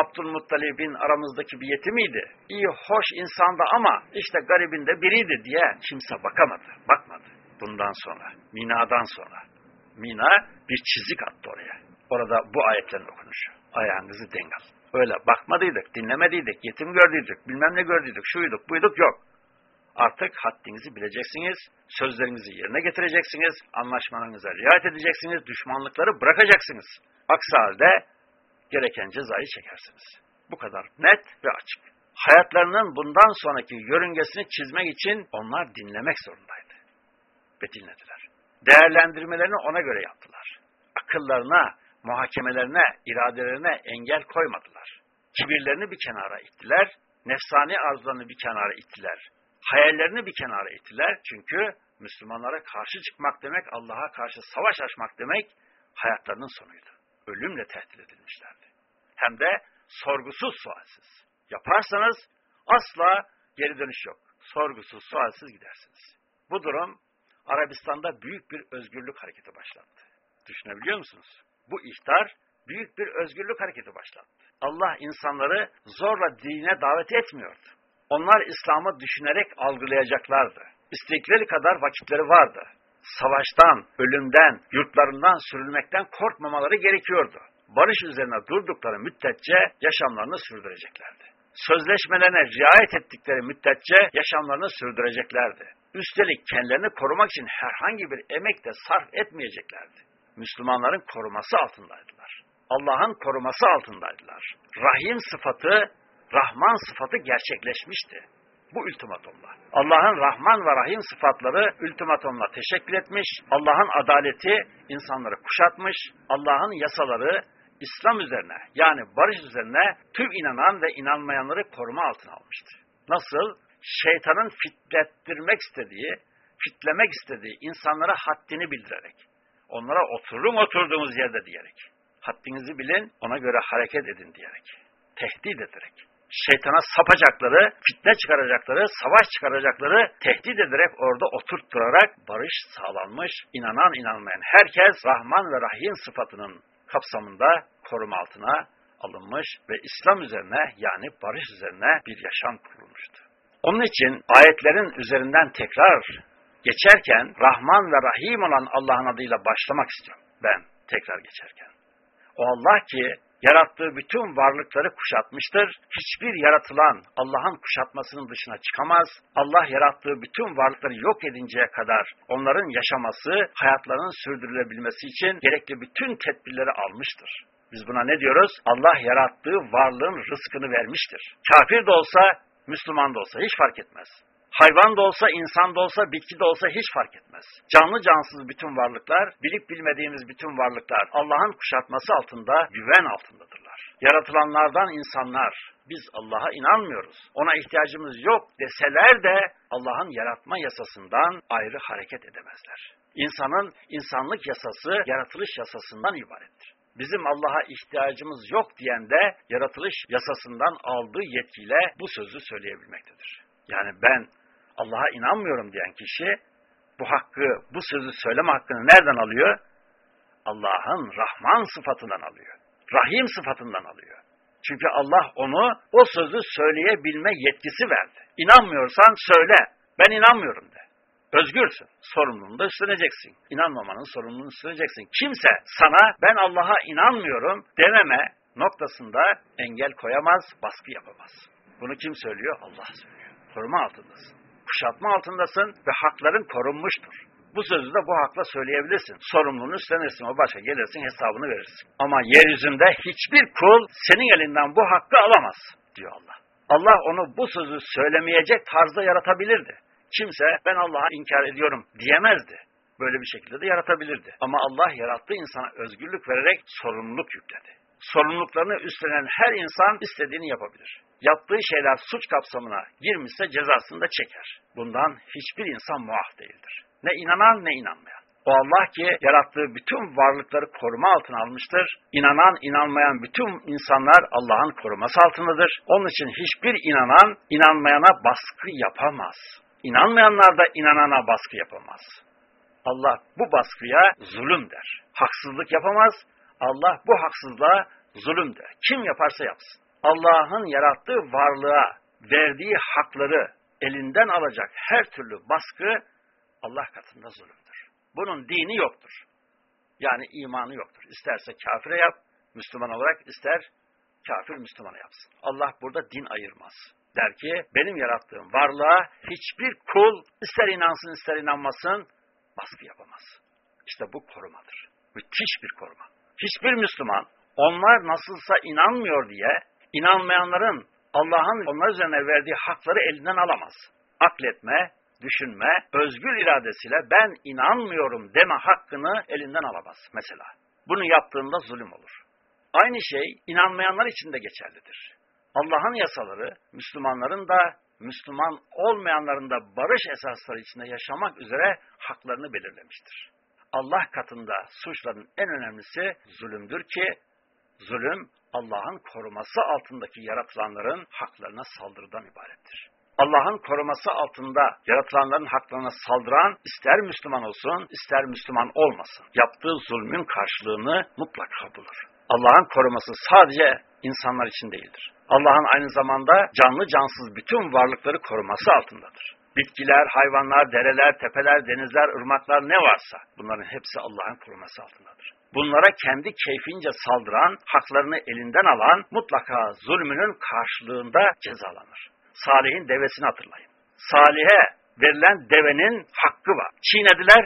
Abdülmuttalib'in aramızdaki bir yetimiydi. İyi, hoş insandı ama işte garibinde biriydi diye kimse bakamadı, bakmadı. Bundan sonra, Mina'dan sonra. Mina bir çizik attı oraya. Orada bu ayetlerin okunuşu. Ayağınızı denk al. Öyle bakmadıydık, dinlemediydik, yetim gördüydük, bilmem ne gördüydük, şuyduk, buyduk yok. Artık haddinizi bileceksiniz, sözlerinizi yerine getireceksiniz, anlaşmalarınıza riayet edeceksiniz, düşmanlıkları bırakacaksınız. Aksi halde gereken cezayı çekersiniz. Bu kadar net ve açık. Hayatlarının bundan sonraki yörüngesini çizmek için onlar dinlemek zorundaydı. Ve dinlediler. Değerlendirmelerini ona göre yaptılar. Akıllarına, muhakemelerine, iradelerine engel koymadılar. Kibirlerini bir kenara ittiler, nefsani arzularını bir kenara ittiler. Hayallerini bir kenara ittiler çünkü Müslümanlara karşı çıkmak demek, Allah'a karşı savaş açmak demek hayatlarının sonuydu. Ölümle tehdit edilmişlerdi. Hem de sorgusuz sualsiz. Yaparsanız asla geri dönüş yok. Sorgusuz sualsiz gidersiniz. Bu durum Arabistan'da büyük bir özgürlük hareketi başlattı. Düşünebiliyor musunuz? Bu ihtar büyük bir özgürlük hareketi başlattı. Allah insanları zorla dine davet etmiyordu. Onlar İslam'ı düşünerek algılayacaklardı. İstekleri kadar vakitleri vardı. Savaştan, ölümden, yurtlarından sürülmekten korkmamaları gerekiyordu. Barış üzerine durdukları müddetçe yaşamlarını sürdüreceklerdi. Sözleşmelerine riayet ettikleri müddetçe yaşamlarını sürdüreceklerdi. Üstelik kendilerini korumak için herhangi bir emek de sarf etmeyeceklerdi. Müslümanların koruması altındaydılar. Allah'ın koruması altındaydılar. Rahim sıfatı, Rahman sıfatı gerçekleşmişti. Bu ultimatomla. Allah'ın Rahman ve Rahim sıfatları ultimatomla teşekkür etmiş, Allah'ın adaleti insanları kuşatmış, Allah'ın yasaları İslam üzerine yani barış üzerine tüm inanan ve inanmayanları koruma altına almıştır. Nasıl? Şeytanın fitlettirmek istediği, fitlemek istediği insanlara haddini bildirerek, onlara oturun oturduğunuz yerde diyerek, haddinizi bilin, ona göre hareket edin diyerek, tehdit ederek, şeytana sapacakları, fitne çıkaracakları, savaş çıkaracakları tehdit ederek orada oturtturarak barış sağlanmış, inanan inanmayan herkes Rahman ve Rahim sıfatının kapsamında koruma altına alınmış ve İslam üzerine yani barış üzerine bir yaşam kurulmuştu. Onun için ayetlerin üzerinden tekrar geçerken Rahman ve Rahim olan Allah'ın adıyla başlamak istiyorum ben tekrar geçerken. O Allah ki yarattığı bütün varlıkları kuşatmıştır. Hiçbir yaratılan Allah'ın kuşatmasının dışına çıkamaz. Allah yarattığı bütün varlıkları yok edinceye kadar onların yaşaması, hayatlarının sürdürülebilmesi için gerekli bütün tedbirleri almıştır. Biz buna ne diyoruz? Allah yarattığı varlığın rızkını vermiştir. Kafir de olsa, Müslüman da olsa hiç fark etmez. Hayvan da olsa, insan da olsa, bitki de olsa hiç fark etmez. Canlı cansız bütün varlıklar, bilip bilmediğimiz bütün varlıklar Allah'ın kuşatması altında, güven altındadırlar. yaratılanlardan insanlar, biz Allah'a inanmıyoruz, ona ihtiyacımız yok deseler de Allah'ın yaratma yasasından ayrı hareket edemezler. İnsanın insanlık yasası yaratılış yasasından ibarettir. Bizim Allah'a ihtiyacımız yok diyen de yaratılış yasasından aldığı yetkiyle bu sözü söyleyebilmektedir. Yani ben Allah'a inanmıyorum diyen kişi bu hakkı, bu sözü söyleme hakkını nereden alıyor? Allah'ın Rahman sıfatından alıyor. Rahim sıfatından alıyor. Çünkü Allah onu o sözü söyleyebilme yetkisi verdi. İnanmıyorsan söyle. Ben inanmıyorum de. Özgürsün. Sorumluluğunu da üstleneceksin. İnanmamanın sorumluluğunu üstleneceksin. Kimse sana ben Allah'a inanmıyorum dememe noktasında engel koyamaz, baskı yapamaz. Bunu kim söylüyor? Allah söylüyor. Koruma altındasın. Kuşatma altındasın ve hakların korunmuştur. Bu sözü de bu hakla söyleyebilirsin. Sorumluluğunu üstlenirsin. O başa gelirsin hesabını verirsin. Ama yeryüzünde hiçbir kul senin elinden bu hakkı alamaz diyor Allah. Allah onu bu sözü söylemeyecek tarzda yaratabilirdi. Kimse ben Allah'a inkar ediyorum diyemezdi. Böyle bir şekilde de yaratabilirdi. Ama Allah yarattığı insana özgürlük vererek sorumluluk yükledi. Sorumluluklarını üstlenen her insan istediğini yapabilir. Yaptığı şeyler suç kapsamına girmişse cezasını da çeker. Bundan hiçbir insan muaf değildir. Ne inanan ne inanmayan. O Allah ki yarattığı bütün varlıkları koruma altına almıştır. İnanan, inanmayan bütün insanlar Allah'ın koruması altındadır. Onun için hiçbir inanan, inanmayana baskı yapamaz. İnanmayanlar da inanana baskı yapamaz. Allah bu baskıya zulüm der. Haksızlık yapamaz. Allah bu haksızlığa zulüm der. Kim yaparsa yapsın. Allah'ın yarattığı varlığa verdiği hakları elinden alacak her türlü baskı Allah katında zulümdür. Bunun dini yoktur. Yani imanı yoktur. İsterse kafire yap, Müslüman olarak ister kafir Müslümana yapsın. Allah burada din ayırmaz. Der ki benim yarattığım varlığa hiçbir kul ister inansın ister inanmasın baskı yapamaz. İşte bu korumadır. Müthiş bir koruma. Hiçbir Müslüman onlar nasılsa inanmıyor diye inanmayanların Allah'ın onlar üzerine verdiği hakları elinden alamaz. Akletme, düşünme, özgür iradesiyle ben inanmıyorum deme hakkını elinden alamaz mesela. Bunu yaptığında zulüm olur. Aynı şey inanmayanlar için de geçerlidir. Allah'ın yasaları Müslümanların da Müslüman olmayanların da barış esasları içinde yaşamak üzere haklarını belirlemiştir. Allah katında suçların en önemlisi zulümdür ki zulüm Allah'ın koruması altındaki yaratılanların haklarına saldırıdan ibarettir. Allah'ın koruması altında yaratılanların haklarına saldıran ister Müslüman olsun ister Müslüman olmasın. Yaptığı zulmün karşılığını mutlaka bulur. Allah'ın koruması sadece insanlar için değildir. Allah'ın aynı zamanda canlı cansız bütün varlıkları koruması altındadır. Bitkiler, hayvanlar, dereler, tepeler, denizler, ırmaklar ne varsa bunların hepsi Allah'ın koruması altındadır. Bunlara kendi keyfince saldıran, haklarını elinden alan mutlaka zulmünün karşılığında cezalanır. Salih'in devesini hatırlayın. Salih'e verilen devenin hakkı var. Çiğnediler,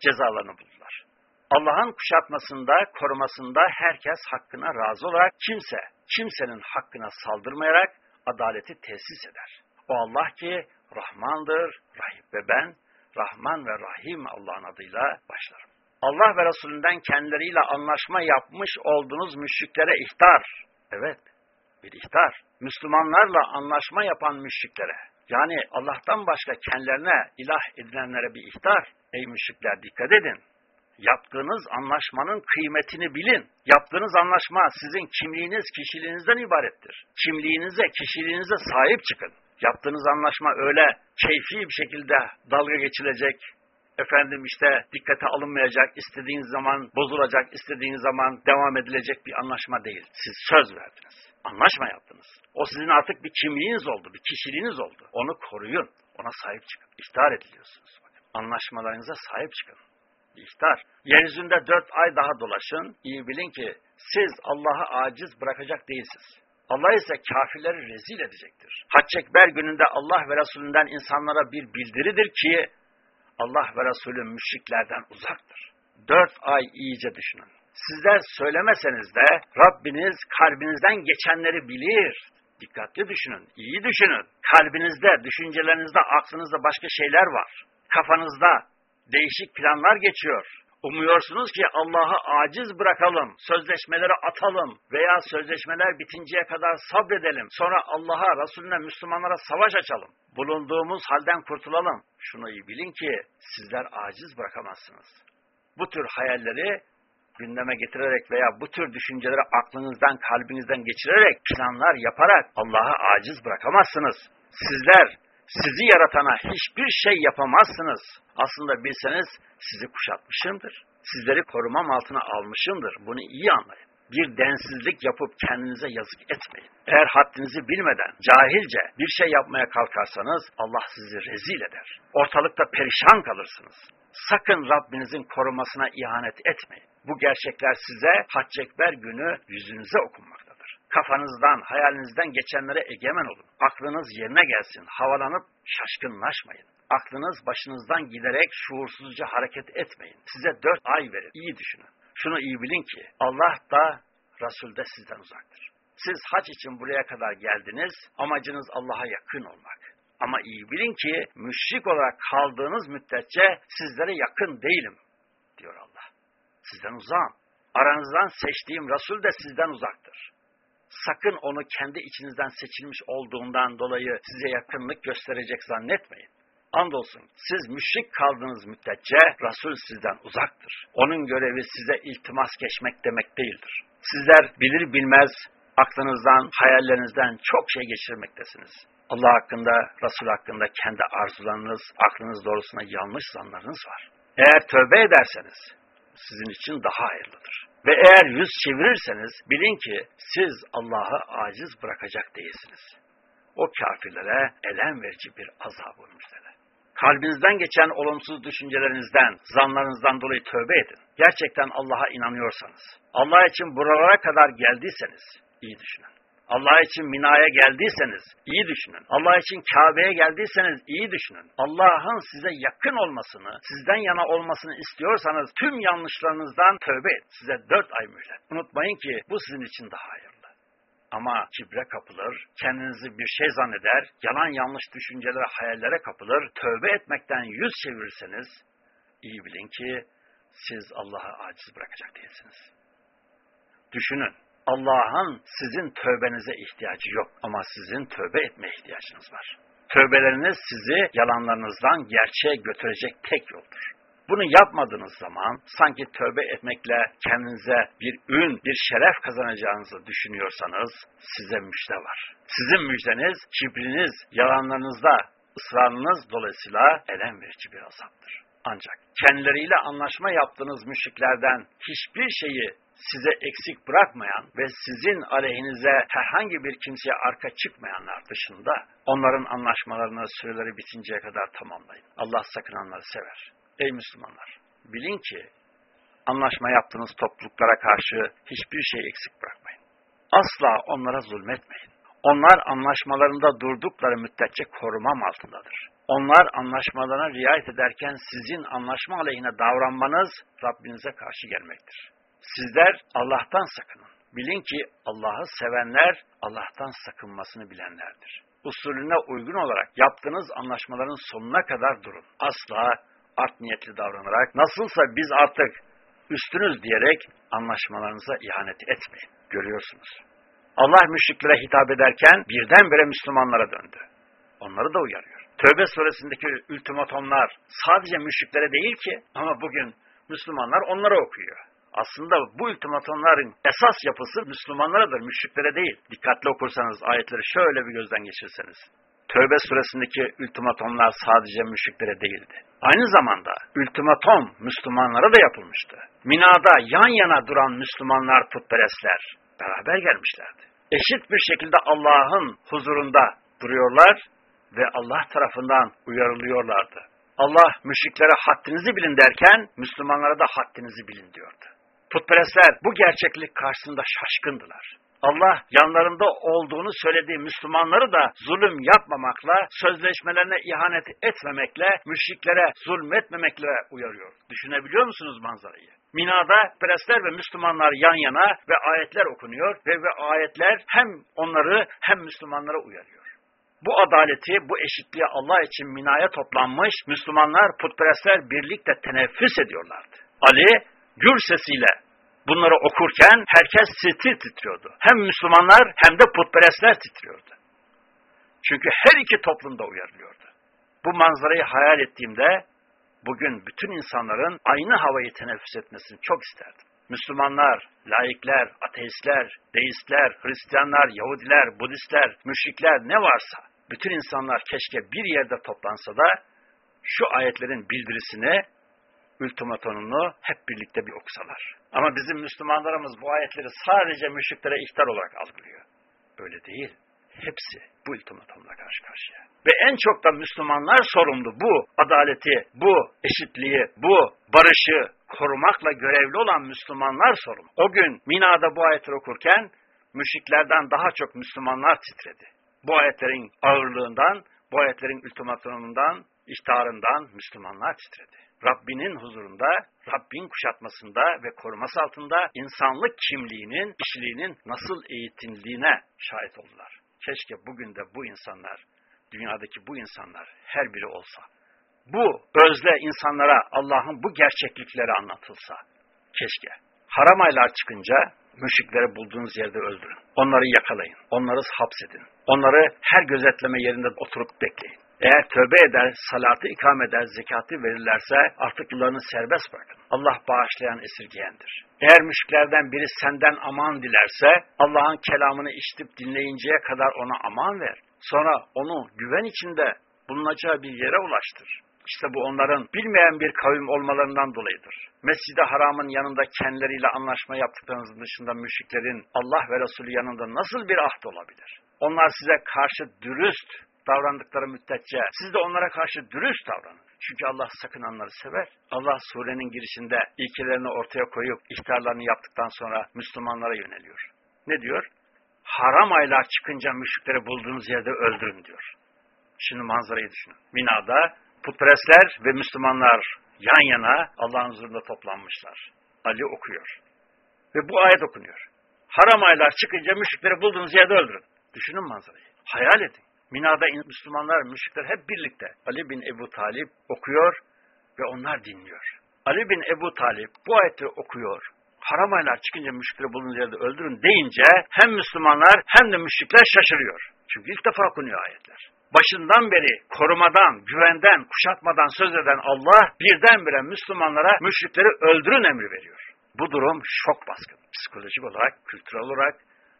cezalarını buldular. Allah'ın kuşatmasında, korumasında herkes hakkına razı olarak kimse, kimsenin hakkına saldırmayarak adaleti tesis eder. O Allah ki Rahmandır, Rahim ve ben Rahman ve Rahim Allah'ın adıyla başlarım. Allah ve Resulünden kendileriyle anlaşma yapmış olduğunuz müşriklere ihtar. Evet, bir ihtar. Müslümanlarla anlaşma yapan müşriklere, yani Allah'tan başka kendilerine ilah edilenlere bir ihtar. Ey müşrikler dikkat edin. Yaptığınız anlaşmanın kıymetini bilin. Yaptığınız anlaşma sizin kimliğiniz, kişiliğinizden ibarettir. Kimliğinize, kişiliğinize sahip çıkın. Yaptığınız anlaşma öyle keyfi bir şekilde dalga geçilecek, efendim işte dikkate alınmayacak, istediğiniz zaman bozulacak, istediğiniz zaman devam edilecek bir anlaşma değil. Siz söz verdiniz. Anlaşma yaptınız. O sizin artık bir kimliğiniz oldu, bir kişiliğiniz oldu. Onu koruyun, ona sahip çıkın. İhtar ediliyorsunuz. Anlaşmalarınıza sahip çıkın. Bir ihtar. Yeryüzünde dört ay daha dolaşın. İyi bilin ki siz Allah'ı aciz bırakacak değilsiniz. Allah ise kafirleri rezil edecektir. Hac Ekber gününde Allah ve Resulünden insanlara bir bildiridir ki Allah ve Resulü müşriklerden uzaktır. Dört ay iyice düşünün. Sizler söylemeseniz de Rabbiniz kalbinizden geçenleri bilir. Dikkatli düşünün, iyi düşünün. Kalbinizde, düşüncelerinizde, aklınızda başka şeyler var. Kafanızda değişik planlar geçiyor. Umuyorsunuz ki Allah'ı aciz bırakalım, sözleşmeleri atalım veya sözleşmeler bitinceye kadar sabredelim. Sonra Allah'a, Resulüne, Müslümanlara savaş açalım. Bulunduğumuz halden kurtulalım. Şunu iyi bilin ki sizler aciz bırakamazsınız. Bu tür hayalleri gündeme getirerek veya bu tür düşünceleri aklınızdan, kalbinizden geçirerek, planlar yaparak Allah'a aciz bırakamazsınız. Sizler sizi yaratana hiçbir şey yapamazsınız. Aslında bilseniz sizi kuşatmışımdır. Sizleri korumam altına almışımdır. Bunu iyi anlayın. Bir densizlik yapıp kendinize yazık etmeyin. Eğer haddinizi bilmeden, cahilce bir şey yapmaya kalkarsanız Allah sizi rezil eder. Ortalıkta perişan kalırsınız. Sakın Rabbinizin korumasına ihanet etmeyin. Bu gerçekler size Haccekber günü yüzünüze okunmaktadır. Kafanızdan, hayalinizden geçenlere egemen olun. Aklınız yerine gelsin, havalanıp şaşkınlaşmayın. Aklınız başınızdan giderek şuursuzca hareket etmeyin. Size dört ay verir, iyi düşünün. Şunu iyi bilin ki Allah da Resul de sizden uzaktır. Siz hac için buraya kadar geldiniz, amacınız Allah'a yakın olmak. Ama iyi bilin ki müşrik olarak kaldığınız müddetçe sizlere yakın değilim diyor Allah. Sizden uzağım. Aranızdan seçtiğim Resul de sizden uzaktır. Sakın onu kendi içinizden seçilmiş olduğundan dolayı size yakınlık gösterecek zannetmeyin. Andolsun siz müşrik kaldığınız müddetçe Resul sizden uzaktır. Onun görevi size iltimas geçmek demek değildir. Sizler bilir bilmez aklınızdan, hayallerinizden çok şey geçirmektesiniz. Allah hakkında, Resul hakkında kendi arzularınız, aklınız doğrusuna yanlış zanlarınız var. Eğer tövbe ederseniz sizin için daha hayırlıdır. Ve eğer yüz çevirirseniz bilin ki siz Allah'ı aciz bırakacak değilsiniz. O kafirlere elem verici bir azabı müjdele. Kalbinizden geçen olumsuz düşüncelerinizden, zanlarınızdan dolayı tövbe edin. Gerçekten Allah'a inanıyorsanız, Allah için buralara kadar geldiyseniz iyi düşünün. Allah için Mina'ya geldiyseniz iyi düşünün. Allah için Kabe'ye geldiyseniz iyi düşünün. Allah'ın size yakın olmasını, sizden yana olmasını istiyorsanız tüm yanlışlarınızdan tövbe et. Size dört ay mühlet. Unutmayın ki bu sizin için daha hayırlı. Ama kibre kapılır, kendinizi bir şey zanneder, yalan yanlış düşüncelere, hayallere kapılır, tövbe etmekten yüz çevirirseniz iyi bilin ki siz Allah'ı aciz bırakacak değilsiniz. Düşünün. Allah'ın sizin tövbenize ihtiyacı yok ama sizin tövbe etme ihtiyacınız var. Tövbeleriniz sizi yalanlarınızdan gerçeğe götürecek tek yoldur. Bunu yapmadığınız zaman sanki tövbe etmekle kendinize bir ün, bir şeref kazanacağınızı düşünüyorsanız size müjde var. Sizin müjdeniz, kibriniz, yalanlarınızda, ısrarınız dolayısıyla elem verici bir azaptır. Ancak kendileriyle anlaşma yaptığınız müşriklerden hiçbir şeyi size eksik bırakmayan ve sizin aleyhinize herhangi bir kimseye arka çıkmayanlar dışında onların anlaşmalarını süreleri bitinceye kadar tamamlayın. Allah sakınanları sever. Ey Müslümanlar! Bilin ki anlaşma yaptığınız topluluklara karşı hiçbir şey eksik bırakmayın. Asla onlara zulmetmeyin. Onlar anlaşmalarında durdukları müddetçe korumam altındadır. Onlar anlaşmalarına riayet ederken sizin anlaşma aleyhine davranmanız Rabbinize karşı gelmektir. Sizler Allah'tan sakının. Bilin ki Allah'ı sevenler Allah'tan sakınmasını bilenlerdir. Usulüne uygun olarak yaptığınız anlaşmaların sonuna kadar durun. Asla art niyetli davranarak nasılsa biz artık üstünüz diyerek anlaşmalarınıza ihanet etmeyin. Görüyorsunuz. Allah müşriklere hitap ederken birdenbire Müslümanlara döndü. Onları da uyarıyor. Tövbe suresindeki ultimatomlar sadece müşriklere değil ki ama bugün Müslümanlar onlara okuyor. Aslında bu ultimatomların esas yapısı Müslümanlaradır, müşriklere değil. Dikkatli okursanız ayetleri şöyle bir gözden geçirseniz. Tövbe suresindeki ultimatomlar sadece müşriklere değildi. Aynı zamanda ultimatom Müslümanlara da yapılmıştı. Mina'da yan yana duran Müslümanlar putperestler beraber gelmişlerdi. Eşit bir şekilde Allah'ın huzurunda duruyorlar ve Allah tarafından uyarılıyorlardı. Allah müşriklere haddinizi bilin derken Müslümanlara da haddinizi bilin diyordu. Putperestler bu gerçeklik karşısında şaşkındılar. Allah yanlarında olduğunu söylediği Müslümanları da zulüm yapmamakla, sözleşmelerine ihanet etmemekle, müşriklere zulmetmemekle uyarıyor. Düşünebiliyor musunuz manzarayı? Mina'da perestler ve Müslümanlar yan yana ve ayetler okunuyor ve, ve ayetler hem onları hem Müslümanlara uyarıyor. Bu adaleti, bu eşitliği Allah için Mina'ya toplanmış Müslümanlar, putperestler birlikte teneffüs ediyorlardı. Ali gür sesiyle bunları okurken herkes siti titriyordu. Hem Müslümanlar hem de putperestler titriyordu. Çünkü her iki toplumda uyarılıyordu. Bu manzarayı hayal ettiğimde bugün bütün insanların aynı havayı teneffüs etmesini çok isterdim. Müslümanlar, laikler, ateistler, deistler, Hristiyanlar, Yahudiler, Budistler, müşrikler ne varsa bütün insanlar keşke bir yerde toplansa da şu ayetlerin bildirisini, ultimatonunu hep birlikte bir okusalar. Ama bizim Müslümanlarımız bu ayetleri sadece müşriklere ihtar olarak algılıyor. Öyle değil. Hepsi bu ultimatomla karşı karşıya. Ve en çok da Müslümanlar sorumlu bu adaleti, bu eşitliği, bu barışı korumakla görevli olan Müslümanlar sorumlu. O gün Mina'da bu ayetleri okurken müşriklerden daha çok Müslümanlar titredi. Bu ayetlerin ağırlığından, bu ayetlerin ultimatomundan, ihtarından Müslümanlar titredi. Rabbinin huzurunda, Rabbin kuşatmasında ve koruması altında insanlık kimliğinin, kişiliğinin nasıl eğitildiğine şahit oldular. Keşke bugün de bu insanlar, dünyadaki bu insanlar her biri olsa. Bu özle insanlara Allah'ın bu gerçeklikleri anlatılsa. Keşke. Haram aylar çıkınca müşrikleri bulduğunuz yerde öldürün. Onları yakalayın. Onları hapsedin. Onları her gözetleme yerinde oturup bekleyin. Eğer tövbe eder, salatı ikam eder, zekatı verirlerse artık yıllarını serbest bırakın. Allah bağışlayan esirgeyendir. Eğer müşriklerden biri senden aman dilerse Allah'ın kelamını işitip dinleyinceye kadar ona aman ver. Sonra onu güven içinde bulunacağı bir yere ulaştır. İşte bu onların bilmeyen bir kavim olmalarından dolayıdır. Mescid-i Haram'ın yanında kendileriyle anlaşma yaptıklarınızın dışında müşriklerin Allah ve Resulü yanında nasıl bir ahd olabilir? Onlar size karşı dürüst davrandıkları müddetçe siz de onlara karşı dürüst davranın. Çünkü Allah sakınanları sever. Allah surenin girişinde ilkelerini ortaya koyup ihtarlarını yaptıktan sonra Müslümanlara yöneliyor. Ne diyor? Haram aylar çıkınca müşrikleri bulduğunuz yerde öldürün diyor. Şimdi manzarayı düşünün. Mina'da putperestler ve Müslümanlar yan yana Allah'ın huzurunda toplanmışlar. Ali okuyor. Ve bu ayet okunuyor. Haram aylar çıkınca müşrikleri bulduğunuz yerde öldürün. Düşünün manzarayı. Hayal edin. Mina'da Müslümanlar, müşrikler hep birlikte. Ali bin Ebu Talip okuyor ve onlar dinliyor. Ali bin Ebu Talip bu ayeti okuyor. Haram aylar çıkınca müşrikleri bulunduğunuz yerde öldürün deyince hem Müslümanlar hem de müşrikler şaşırıyor. Çünkü ilk defa okunuyor ayetler. Başından beri korumadan, güvenden, kuşatmadan söz eden Allah birdenbire Müslümanlara müşrikleri öldürün emri veriyor. Bu durum şok baskın. Psikolojik olarak, kültürel olarak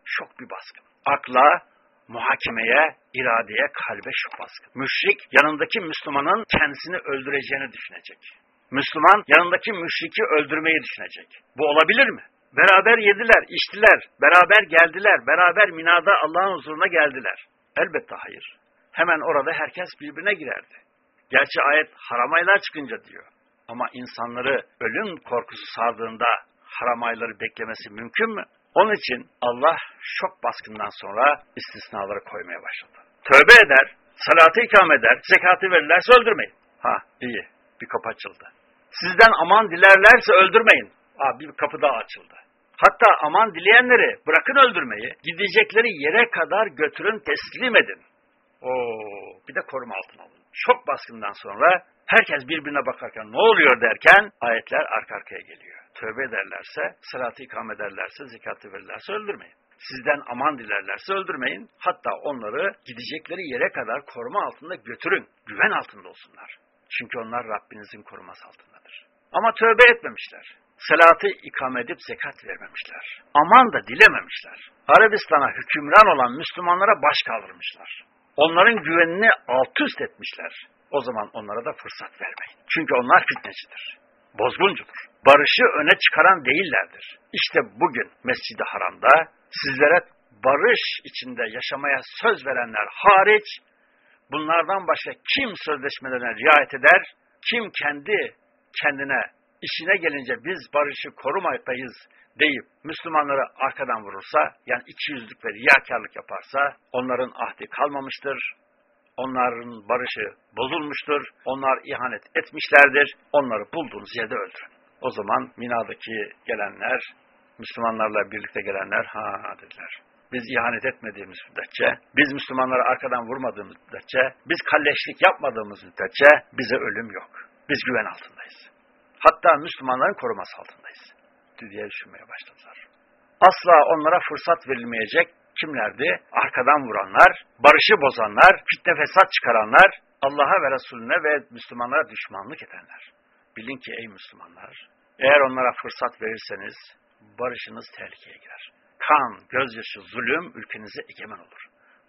şok bir baskın. Akla, muhakemeye, iradeye, kalbe şok baskın. Müşrik yanındaki Müslümanın kendisini öldüreceğini düşünecek. Müslüman yanındaki müşriki öldürmeyi düşünecek. Bu olabilir mi? Beraber yediler, içtiler, beraber geldiler, beraber minada Allah'ın huzuruna geldiler. Elbette hayır. Hemen orada herkes birbirine girerdi. Gerçi ayet haramaylar çıkınca diyor. Ama insanları ölüm korkusu sardığında haramayları beklemesi mümkün mü? Onun için Allah şok baskından sonra istisnaları koymaya başladı. Tövbe eder, salatı ikam eder, zekatı verirlerse öldürmeyin. Ha iyi, bir kapı açıldı. Sizden aman dilerlerse öldürmeyin. Aa, bir kapı daha açıldı. Hatta aman dileyenleri bırakın öldürmeyi, gidecekleri yere kadar götürün teslim edin. Oo, bir de koruma altına alın. Şok baskından sonra herkes birbirine bakarken ne oluyor derken ayetler arka arkaya geliyor. Tövbe ederlerse, sıratı ikam ederlerse, zekatı verirlerse öldürmeyin. Sizden aman dilerlerse öldürmeyin. Hatta onları gidecekleri yere kadar koruma altında götürün. Güven altında olsunlar. Çünkü onlar Rabbinizin koruması altındadır. Ama tövbe etmemişler. Salatı ikam edip zekat vermemişler. Aman da dilememişler. Arabistan'a hükümran olan Müslümanlara baş kaldırmışlar. Onların güvenini alt üst etmişler. O zaman onlara da fırsat vermeyin. Çünkü onlar fitnecidir. Bozguncudur. Barışı öne çıkaran değillerdir. İşte bugün Mescid-i Haram'da sizlere barış içinde yaşamaya söz verenler hariç bunlardan başka kim sözleşmelerine riayet eder, kim kendi kendine işine gelince biz barışı korumaktayız deyip Müslümanları arkadan vurursa, yani iki yüzlük ve riyakarlık yaparsa onların ahdi kalmamıştır, onların barışı bozulmuştur, onlar ihanet etmişlerdir, onları bulduğunuz yerde öldürün. O zaman Mina'daki gelenler, Müslümanlarla birlikte gelenler, ha dediler. Biz ihanet etmediğimiz müddetçe, biz Müslümanları arkadan vurmadığımız müddetçe, biz kalleşlik yapmadığımız müddetçe bize ölüm yok. Biz güven altındayız. Hatta Müslümanların koruması altındayız diye düşünmeye başladılar. Asla onlara fırsat verilmeyecek kimlerdi? Arkadan vuranlar, barışı bozanlar, fitne fesat çıkaranlar, Allah'a ve Resulüne ve Müslümanlara düşmanlık edenler. Bilin ki ey Müslümanlar, eğer onlara fırsat verirseniz barışınız tehlikeye girer. Kan, gözyaşı, zulüm ülkenize egemen olur.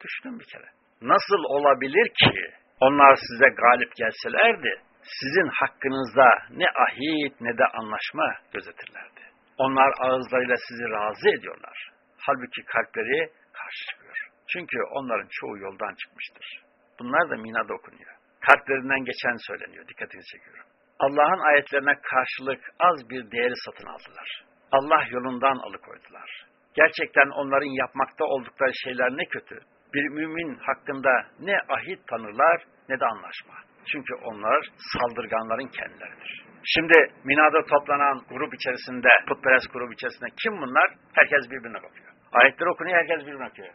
Düşünün bir kere. Nasıl olabilir ki onlar size galip gelselerdi, sizin hakkınızda ne ahit ne de anlaşma gözetirlerdi. Onlar ağızlarıyla sizi razı ediyorlar. Halbuki kalpleri karşı çıkıyor. Çünkü onların çoğu yoldan çıkmıştır. Bunlar da minada okunuyor. Kalplerinden geçen söyleniyor. Dikkatini çekiyorum. Allah'ın ayetlerine karşılık az bir değeri satın aldılar. Allah yolundan alıkoydular. Gerçekten onların yapmakta oldukları şeyler ne kötü. Bir mümin hakkında ne ahit tanırlar ne de anlaşma. Çünkü onlar saldırganların kendileridir. Şimdi Mina'da toplanan grup içerisinde, putperest grup içerisinde kim bunlar? Herkes birbirine bakıyor. Ayetler okunuyor, herkes birbirine bakıyor.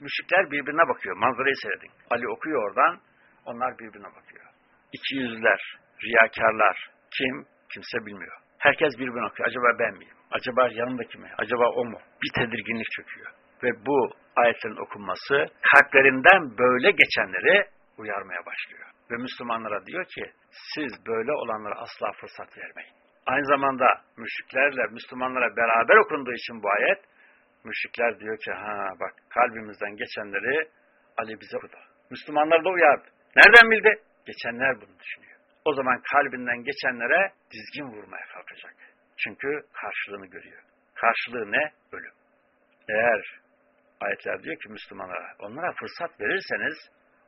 Müşrikler birbirine bakıyor. Manzarayı seyredin. Ali okuyor oradan, onlar birbirine bakıyor. İki yüzler, riyakarlar, kim? Kimse bilmiyor. Herkes birbirine bakıyor. Acaba ben miyim? Acaba yanımdaki mi? Acaba o mu? Bir tedirginlik çöküyor. Ve bu ayetlerin okunması kalplerinden böyle geçenleri uyarmaya başlıyor. Ve Müslümanlara diyor ki siz böyle olanlara asla fırsat vermeyin. Aynı zamanda müşriklerle Müslümanlara beraber okunduğu için bu ayet müşrikler diyor ki ha bak kalbimizden geçenleri Ali bize okudu. Müslümanlar da uyardı. Nereden bildi? Geçenler bunu düşünüyor. O zaman kalbinden geçenlere dizgin vurmaya kalkacak. Çünkü karşılığını görüyor. Karşılığı ne? Ölüm. Eğer ayetler diyor ki Müslümanlara onlara fırsat verirseniz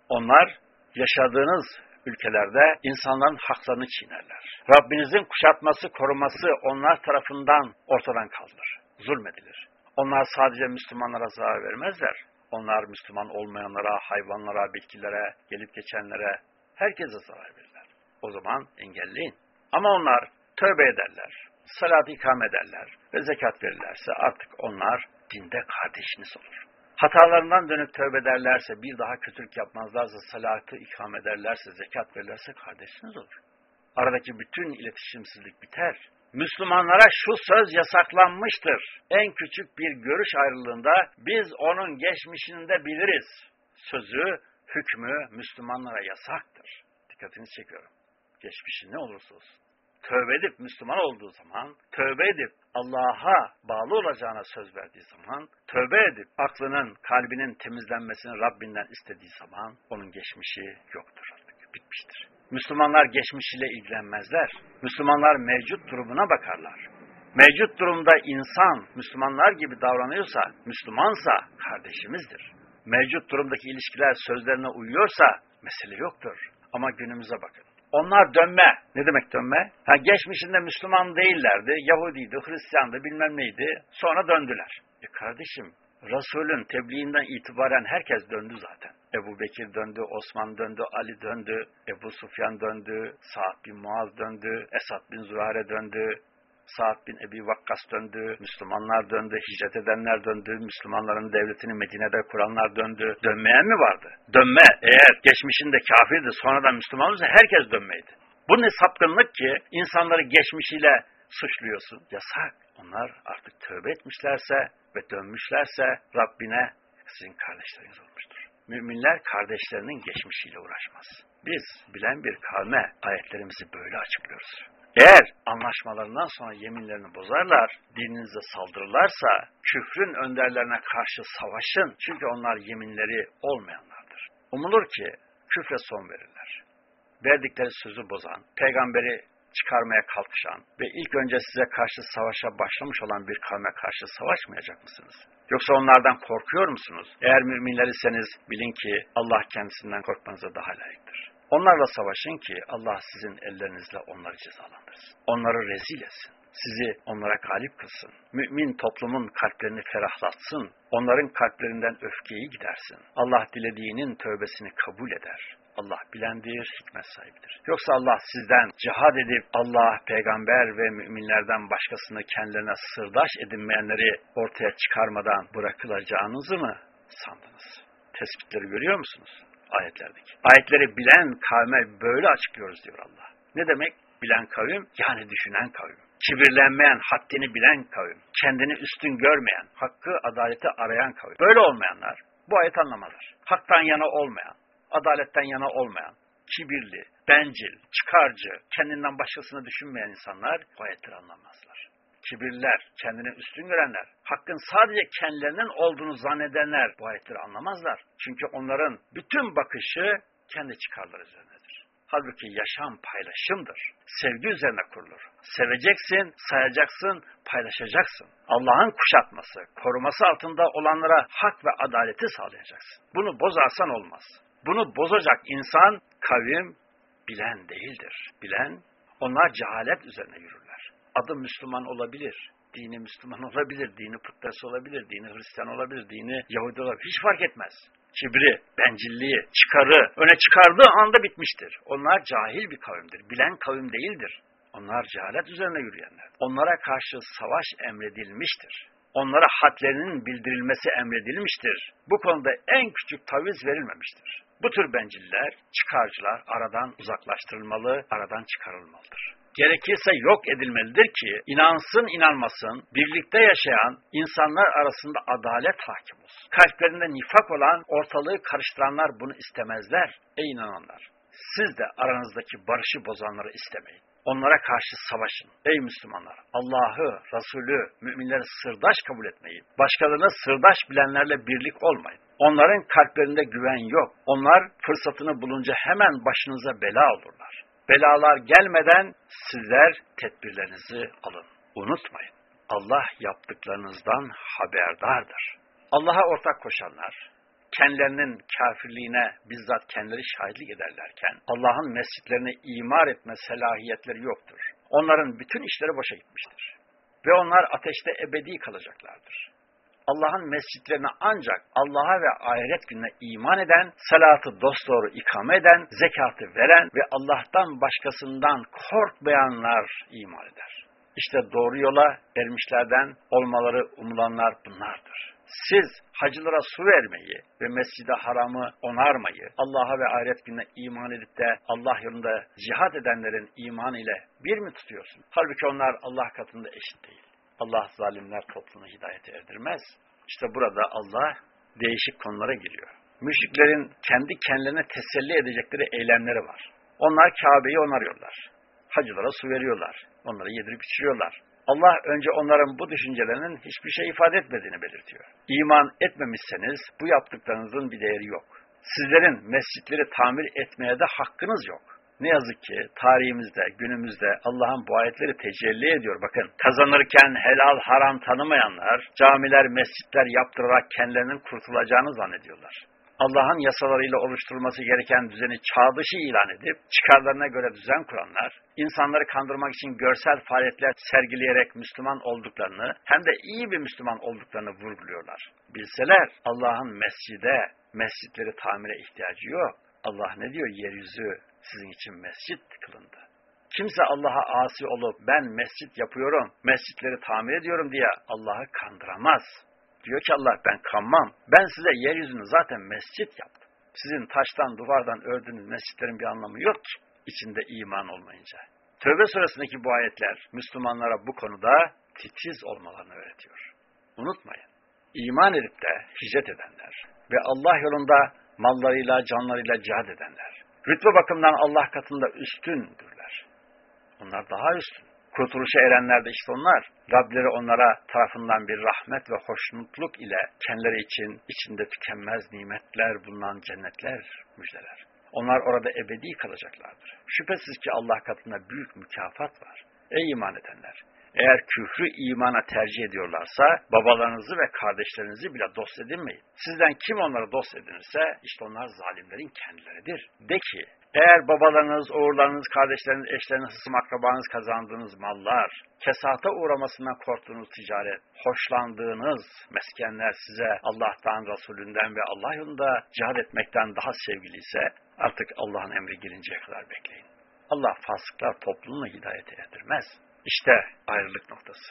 onlar yaşadığınız ülkelerde insanların haklarını çiğnerler. Rabbinizin kuşatması, koruması onlar tarafından ortadan kaldırır. Zulmedilir. Onlar sadece Müslümanlara zarar vermezler. Onlar Müslüman olmayanlara, hayvanlara, bitkilere, gelip geçenlere, herkese zarar verirler. O zaman engelleyin. Ama onlar tövbe ederler, salat ikam ederler ve zekat verirlerse artık onlar dinde kardeşiniz olur. Hatalarından dönüp tövbe ederlerse, bir daha kötülük yapmazlarsa, salatı ikam ederlerse, zekat verirlerse kardeşiniz olur. Aradaki bütün iletişimsizlik biter. Müslümanlara şu söz yasaklanmıştır. En küçük bir görüş ayrılığında biz onun geçmişini de biliriz. Sözü, hükmü Müslümanlara yasaktır. Dikkatini çekiyorum. Geçmişi ne olursa olsun tövbe edip Müslüman olduğu zaman, tövbe edip Allah'a bağlı olacağına söz verdiği zaman, tövbe edip aklının, kalbinin temizlenmesini Rabbinden istediği zaman onun geçmişi yoktur artık, bitmiştir. Müslümanlar geçmişiyle ilgilenmezler. Müslümanlar mevcut durumuna bakarlar. Mevcut durumda insan Müslümanlar gibi davranıyorsa, Müslümansa kardeşimizdir. Mevcut durumdaki ilişkiler sözlerine uyuyorsa mesele yoktur. Ama günümüze bakın. Onlar dönme. Ne demek dönme? Ha, geçmişinde Müslüman değillerdi. Yahudiydi, Hristiyandı, bilmem neydi. Sonra döndüler. E kardeşim, Resul'ün tebliğinden itibaren herkes döndü zaten. Ebu Bekir döndü, Osman döndü, Ali döndü, Ebu Sufyan döndü, Sa'd bin Muaz döndü, Esad bin Zürare döndü, Sa'd bin Ebi Vakkas döndü, Müslümanlar döndü, hicret edenler döndü, Müslümanların devletini Medine'de kuranlar döndü. Dönmeyen mi vardı? Dönme, eğer geçmişinde kafirdi, sonradan Müslüman olursa herkes dönmeydi. Bu ne sapkınlık ki insanları geçmişiyle suçluyorsun. Yasak. Onlar artık tövbe etmişlerse ve dönmüşlerse Rabbine sizin kardeşleriniz olmuştur. Müminler kardeşlerinin geçmişiyle uğraşmaz. Biz bilen bir kavme ayetlerimizi böyle açıklıyoruz. Eğer anlaşmalarından sonra yeminlerini bozarlar, dininize saldırırlarsa küfrün önderlerine karşı savaşın. Çünkü onlar yeminleri olmayanlardır. Umulur ki küfre son verirler. Verdikleri sözü bozan, peygamberi çıkarmaya kalkışan ve ilk önce size karşı savaşa başlamış olan bir kavme karşı savaşmayacak mısınız? Yoksa onlardan korkuyor musunuz? Eğer müminler iseniz bilin ki Allah kendisinden korkmanıza daha layıktır. Onlarla savaşın ki Allah sizin ellerinizle onları cezalandırsın. Onları rezil etsin. Sizi onlara galip kılsın. Mümin toplumun kalplerini ferahlatsın. Onların kalplerinden öfkeyi gidersin. Allah dilediğinin tövbesini kabul eder. Allah bilendir, hikmet sahibidir. Yoksa Allah sizden cihad edip Allah, peygamber ve müminlerden başkasını kendilerine sırdaş edinmeyenleri ortaya çıkarmadan bırakılacağınızı mı sandınız? Tespitleri görüyor musunuz? ayetlerdeki. Ayetleri bilen kavme böyle açıklıyoruz diyor Allah. Ne demek? bilen kavim yani düşünen kavim. Kibirlenmeyen, haddini bilen kavim. Kendini üstün görmeyen, hakkı, adaleti arayan kavim. Böyle olmayanlar bu ayet anlamazlar. Haktan yana olmayan, adaletten yana olmayan, kibirli, bencil, çıkarcı, kendinden başkasını düşünmeyen insanlar bu ayetleri anlamazlar. Kibirler, kendini üstün görenler, hakkın sadece kendilerinin olduğunu zannedenler bu ayetleri anlamazlar. Çünkü onların bütün bakışı kendi çıkarları üzerinedir. Halbuki yaşam paylaşımdır. Sevgi üzerine kurulur. Seveceksin, sayacaksın, paylaşacaksın. Allah'ın kuşatması, koruması altında olanlara hak ve adaleti sağlayacaksın. Bunu bozarsan olmaz. Bunu bozacak insan kavim bilen değildir. Bilen, onlar cehalet üzerine yürürler. Adı Müslüman olabilir, dini Müslüman olabilir, dini putperest olabilir, dini Hristiyan olabilir, dini Yahudi olabilir. Hiç fark etmez. Kibri, bencilliği, çıkarı öne çıkardığı anda bitmiştir. Onlar cahil bir kavimdir. Bilen kavim değildir. Onlar cehalet üzerine yürüyenler. Onlara karşı savaş emredilmiştir. Onlara hadlerinin bildirilmesi emredilmiştir. Bu konuda en küçük taviz verilmemiştir. Bu tür benciller, çıkarcılar aradan uzaklaştırılmalı, aradan çıkarılmalıdır. Gerekirse yok edilmelidir ki inansın inanmasın, birlikte yaşayan insanlar arasında adalet hakim olsun. Kalplerinde nifak olan ortalığı karıştıranlar bunu istemezler. Ey inananlar! Siz de aranızdaki barışı bozanları istemeyin. Onlara karşı savaşın. Ey Müslümanlar! Allah'ı, Resulü, müminleri sırdaş kabul etmeyin. Başkalarını sırdaş bilenlerle birlik olmayın. Onların kalplerinde güven yok. Onlar fırsatını bulunca hemen başınıza bela olurlar. Belalar gelmeden sizler tedbirlerinizi alın. Unutmayın. Allah yaptıklarınızdan haberdardır. Allah'a ortak koşanlar, kendilerinin kafirliğine bizzat kendileri şahitlik ederlerken Allah'ın mescitlerine imar etme selahiyetleri yoktur. Onların bütün işleri boşa gitmiştir. Ve onlar ateşte ebedi kalacaklardır. Allah'ın mescitlerine ancak Allah'a ve ahiret gününe iman eden, salatı dosdoğru ikame eden, zekatı veren ve Allah'tan başkasından korkmayanlar iman eder. İşte doğru yola ermişlerden olmaları umulanlar bunlardır. Siz hacılara su vermeyi ve mescide haramı onarmayı, Allah'a ve ahiret gününe iman edip de Allah yolunda cihad edenlerin iman ile bir mi tutuyorsun? Halbuki onlar Allah katında eşit değil. Allah zalimler toplumunu hidayete erdirmez. İşte burada Allah değişik konulara giriyor. Müşriklerin kendi kendilerine teselli edecekleri eylemleri var. Onlar Kabe'yi onarıyorlar. Hacılara su veriyorlar. Onları yedirip içiriyorlar. Allah önce onların bu düşüncelerinin hiçbir şey ifade etmediğini belirtiyor. İman etmemişseniz bu yaptıklarınızın bir değeri yok. Sizlerin mescitleri tamir etmeye de hakkınız yok. Ne yazık ki tarihimizde, günümüzde Allah'ın bu ayetleri tecelli ediyor. Bakın kazanırken helal haram tanımayanlar camiler, mescitler yaptırarak kendilerinin kurtulacağını zannediyorlar. Allah'ın yasalarıyla oluşturulması gereken düzeni çağ dışı ilan edip çıkarlarına göre düzen kuranlar, insanları kandırmak için görsel faaliyetler sergileyerek Müslüman olduklarını hem de iyi bir Müslüman olduklarını vurguluyorlar. Bilseler Allah'ın mescide, mescitleri tamire ihtiyacı yok. Allah ne diyor? Yeryüzü sizin için mescit kılındı. Kimse Allah'a asi olup ben mescit yapıyorum, mescitleri tamir ediyorum diye Allah'ı kandıramaz. Diyor ki Allah ben kanmam. Ben size yeryüzünü zaten mescit yaptım. Sizin taştan, duvardan ördüğünüz mescitlerin bir anlamı yok ki içinde iman olmayınca. Tövbe suresindeki bu ayetler Müslümanlara bu konuda titiz olmalarını öğretiyor. Unutmayın. İman edip de hicret edenler ve Allah yolunda mallarıyla, canlarıyla cihad edenler, rütbe bakımından Allah katında üstündürler. Onlar daha üstün. Kurtuluşa erenler de işte onlar. Rableri onlara tarafından bir rahmet ve hoşnutluk ile kendileri için içinde tükenmez nimetler bulunan cennetler müjdeler. Onlar orada ebedi kalacaklardır. Şüphesiz ki Allah katında büyük mükafat var. Ey iman edenler! Eğer küfrü imana tercih ediyorlarsa babalarınızı ve kardeşlerinizi bile dost edinmeyin. Sizden kim onları dost edinirse işte onlar zalimlerin kendileridir. De ki eğer babalarınız, oğullarınız, kardeşleriniz, eşleriniz, hısım akrabanız kazandığınız mallar, kesata uğramasından korktuğunuz ticaret, hoşlandığınız meskenler size Allah'tan, Resulünden ve Allah yolunda cihad etmekten daha sevgiliyse artık Allah'ın emri gelinceye kadar bekleyin. Allah fasıklar toplumunu hidayete erdirmez. İşte ayrılık noktası.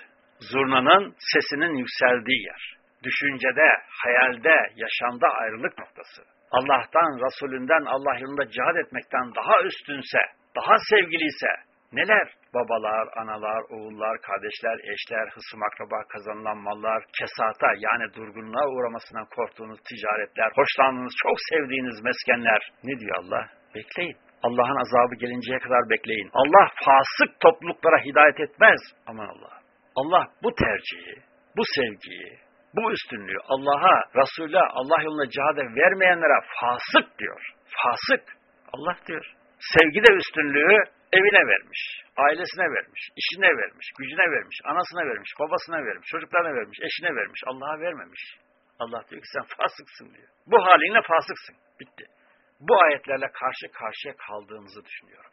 Zurnanın sesinin yükseldiği yer. Düşüncede, hayalde, yaşamda ayrılık noktası. Allah'tan, Resulünden, Allah yolunda cihad etmekten daha üstünse, daha sevgiliyse, Neler? Babalar, analar, oğullar, kardeşler, eşler, hısım akraba kazanılan mallar, kesata yani durgunluğa uğramasından korktuğunuz ticaretler, hoşlandığınız, çok sevdiğiniz meskenler. Ne diyor Allah? Bekleyin. Allah'ın azabı gelinceye kadar bekleyin. Allah fasık topluluklara hidayet etmez. Aman Allah. Allah bu tercihi, bu sevgiyi, bu üstünlüğü Allah'a, Resul'e, Allah yoluna cihade vermeyenlere fasık diyor. Fasık. Allah diyor. Sevgi de üstünlüğü evine vermiş, ailesine vermiş, işine vermiş, gücüne vermiş, anasına vermiş, babasına vermiş, çocuklarına vermiş, eşine vermiş, Allah'a vermemiş. Allah diyor ki sen fasıksın diyor. Bu halinle fasıksın. Bitti. Bu ayetlerle karşı karşıya kaldığımızı düşünüyorum.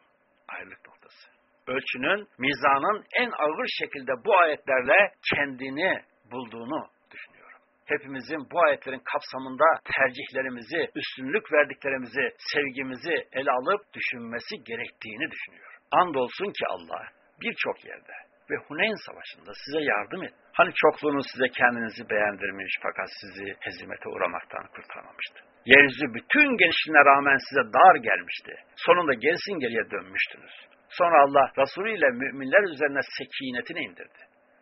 Ayrılık noktası. Ölçünün, mizanın en ağır şekilde bu ayetlerle kendini bulduğunu düşünüyorum. Hepimizin bu ayetlerin kapsamında tercihlerimizi, üstünlük verdiklerimizi, sevgimizi ele alıp düşünmesi gerektiğini düşünüyorum. Andolsun ki Allah birçok yerde ve Huneyn Savaşı'nda size yardım et. Hani çokluğunuz size kendinizi beğendirmiş fakat sizi hezimete uğramaktan kurtarmamıştı. Yeryüzü bütün genişliğine rağmen size dar gelmişti. Sonunda gerisin geriye dönmüştünüz. Sonra Allah Resulü ile müminler üzerine sekinetini indirdi.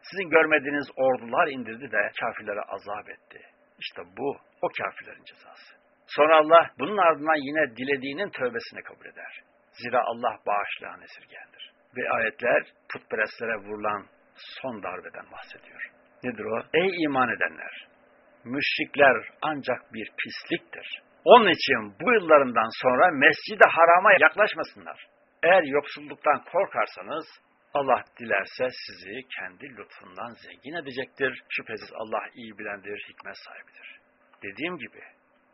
Sizin görmediğiniz ordular indirdi de kafirlere azap etti. İşte bu o kafirlerin cezası. Sonra Allah bunun ardından yine dilediğinin tövbesini kabul eder. Zira Allah bağışlayan esirgendir. Ve ayetler putperestlere vurulan son darbeden bahsediyor. Nedir o? Ey iman edenler! Müşrikler ancak bir pisliktir. Onun için bu yıllarından sonra mescid-i harama yaklaşmasınlar. Eğer yoksulluktan korkarsanız Allah dilerse sizi kendi lütfundan zengin edecektir. Şüphesiz Allah iyi bilendir, hikmet sahibidir. Dediğim gibi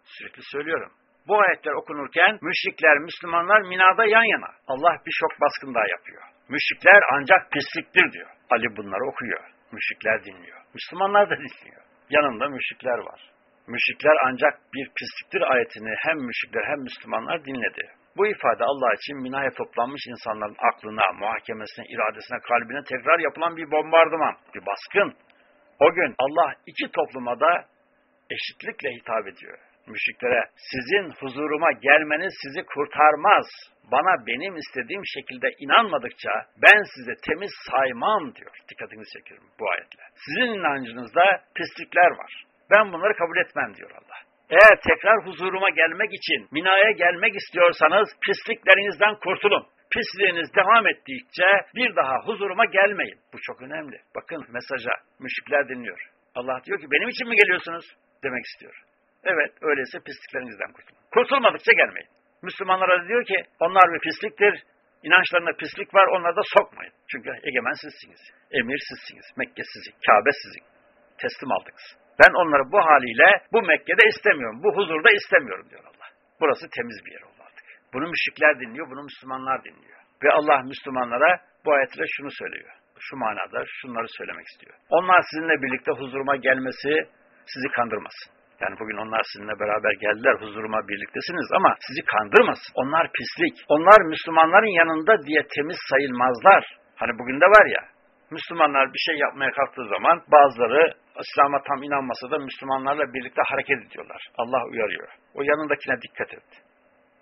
sürekli söylüyorum. Bu ayetler okunurken müşrikler, Müslümanlar minada yan yana. Allah bir şok baskın daha yapıyor. Müşrikler ancak pisliktir diyor. Ali bunları okuyor. Müşrikler dinliyor. Müslümanlar da dinliyor. Yanında müşrikler var. Müşrikler ancak bir pisliktir ayetini hem müşrikler hem Müslümanlar dinledi. Bu ifade Allah için minaya toplanmış insanların aklına, muhakemesine, iradesine, kalbine tekrar yapılan bir bombardıman, bir baskın. O gün Allah iki topluma da eşitlikle hitap ediyor. Müşriklere sizin huzuruma gelmeniz sizi kurtarmaz. Bana benim istediğim şekilde inanmadıkça ben size temiz saymam diyor. Dikkatinizi çekiyorum bu ayetle. Sizin inancınızda pislikler var. Ben bunları kabul etmem diyor Allah. Eğer tekrar huzuruma gelmek için minaya gelmek istiyorsanız pisliklerinizden kurtulun. Pisliğiniz devam ettikçe bir daha huzuruma gelmeyin. Bu çok önemli. Bakın mesaja müşrikler dinliyor. Allah diyor ki benim için mi geliyorsunuz? Demek istiyor. Evet öyleyse pisliklerinizden kurtulun. Kurtulmadıkça gelmeyin. Müslümanlara diyor ki onlar bir pisliktir. İnançlarında pislik var onları da sokmayın. Çünkü egemen sizsiniz. Emir sizsiniz. Mekke sizin. Kabe sizin. Teslim aldınız. Ben onları bu haliyle bu Mekke'de istemiyorum. Bu huzurda istemiyorum diyor Allah. Burası temiz bir yer oldu artık. Bunu müşrikler dinliyor, bunu Müslümanlar dinliyor. Ve Allah Müslümanlara bu ayetle şunu söylüyor. Şu manada şunları söylemek istiyor. Onlar sizinle birlikte huzuruma gelmesi sizi kandırmasın. Yani bugün onlar sizinle beraber geldiler, huzuruma birliktesiniz ama sizi kandırmasın. Onlar pislik. Onlar Müslümanların yanında diye temiz sayılmazlar. Hani bugün de var ya, Müslümanlar bir şey yapmaya kalktığı zaman bazıları İslam'a tam inanmasa da Müslümanlarla birlikte hareket ediyorlar. Allah uyarıyor. O yanındakine dikkat et.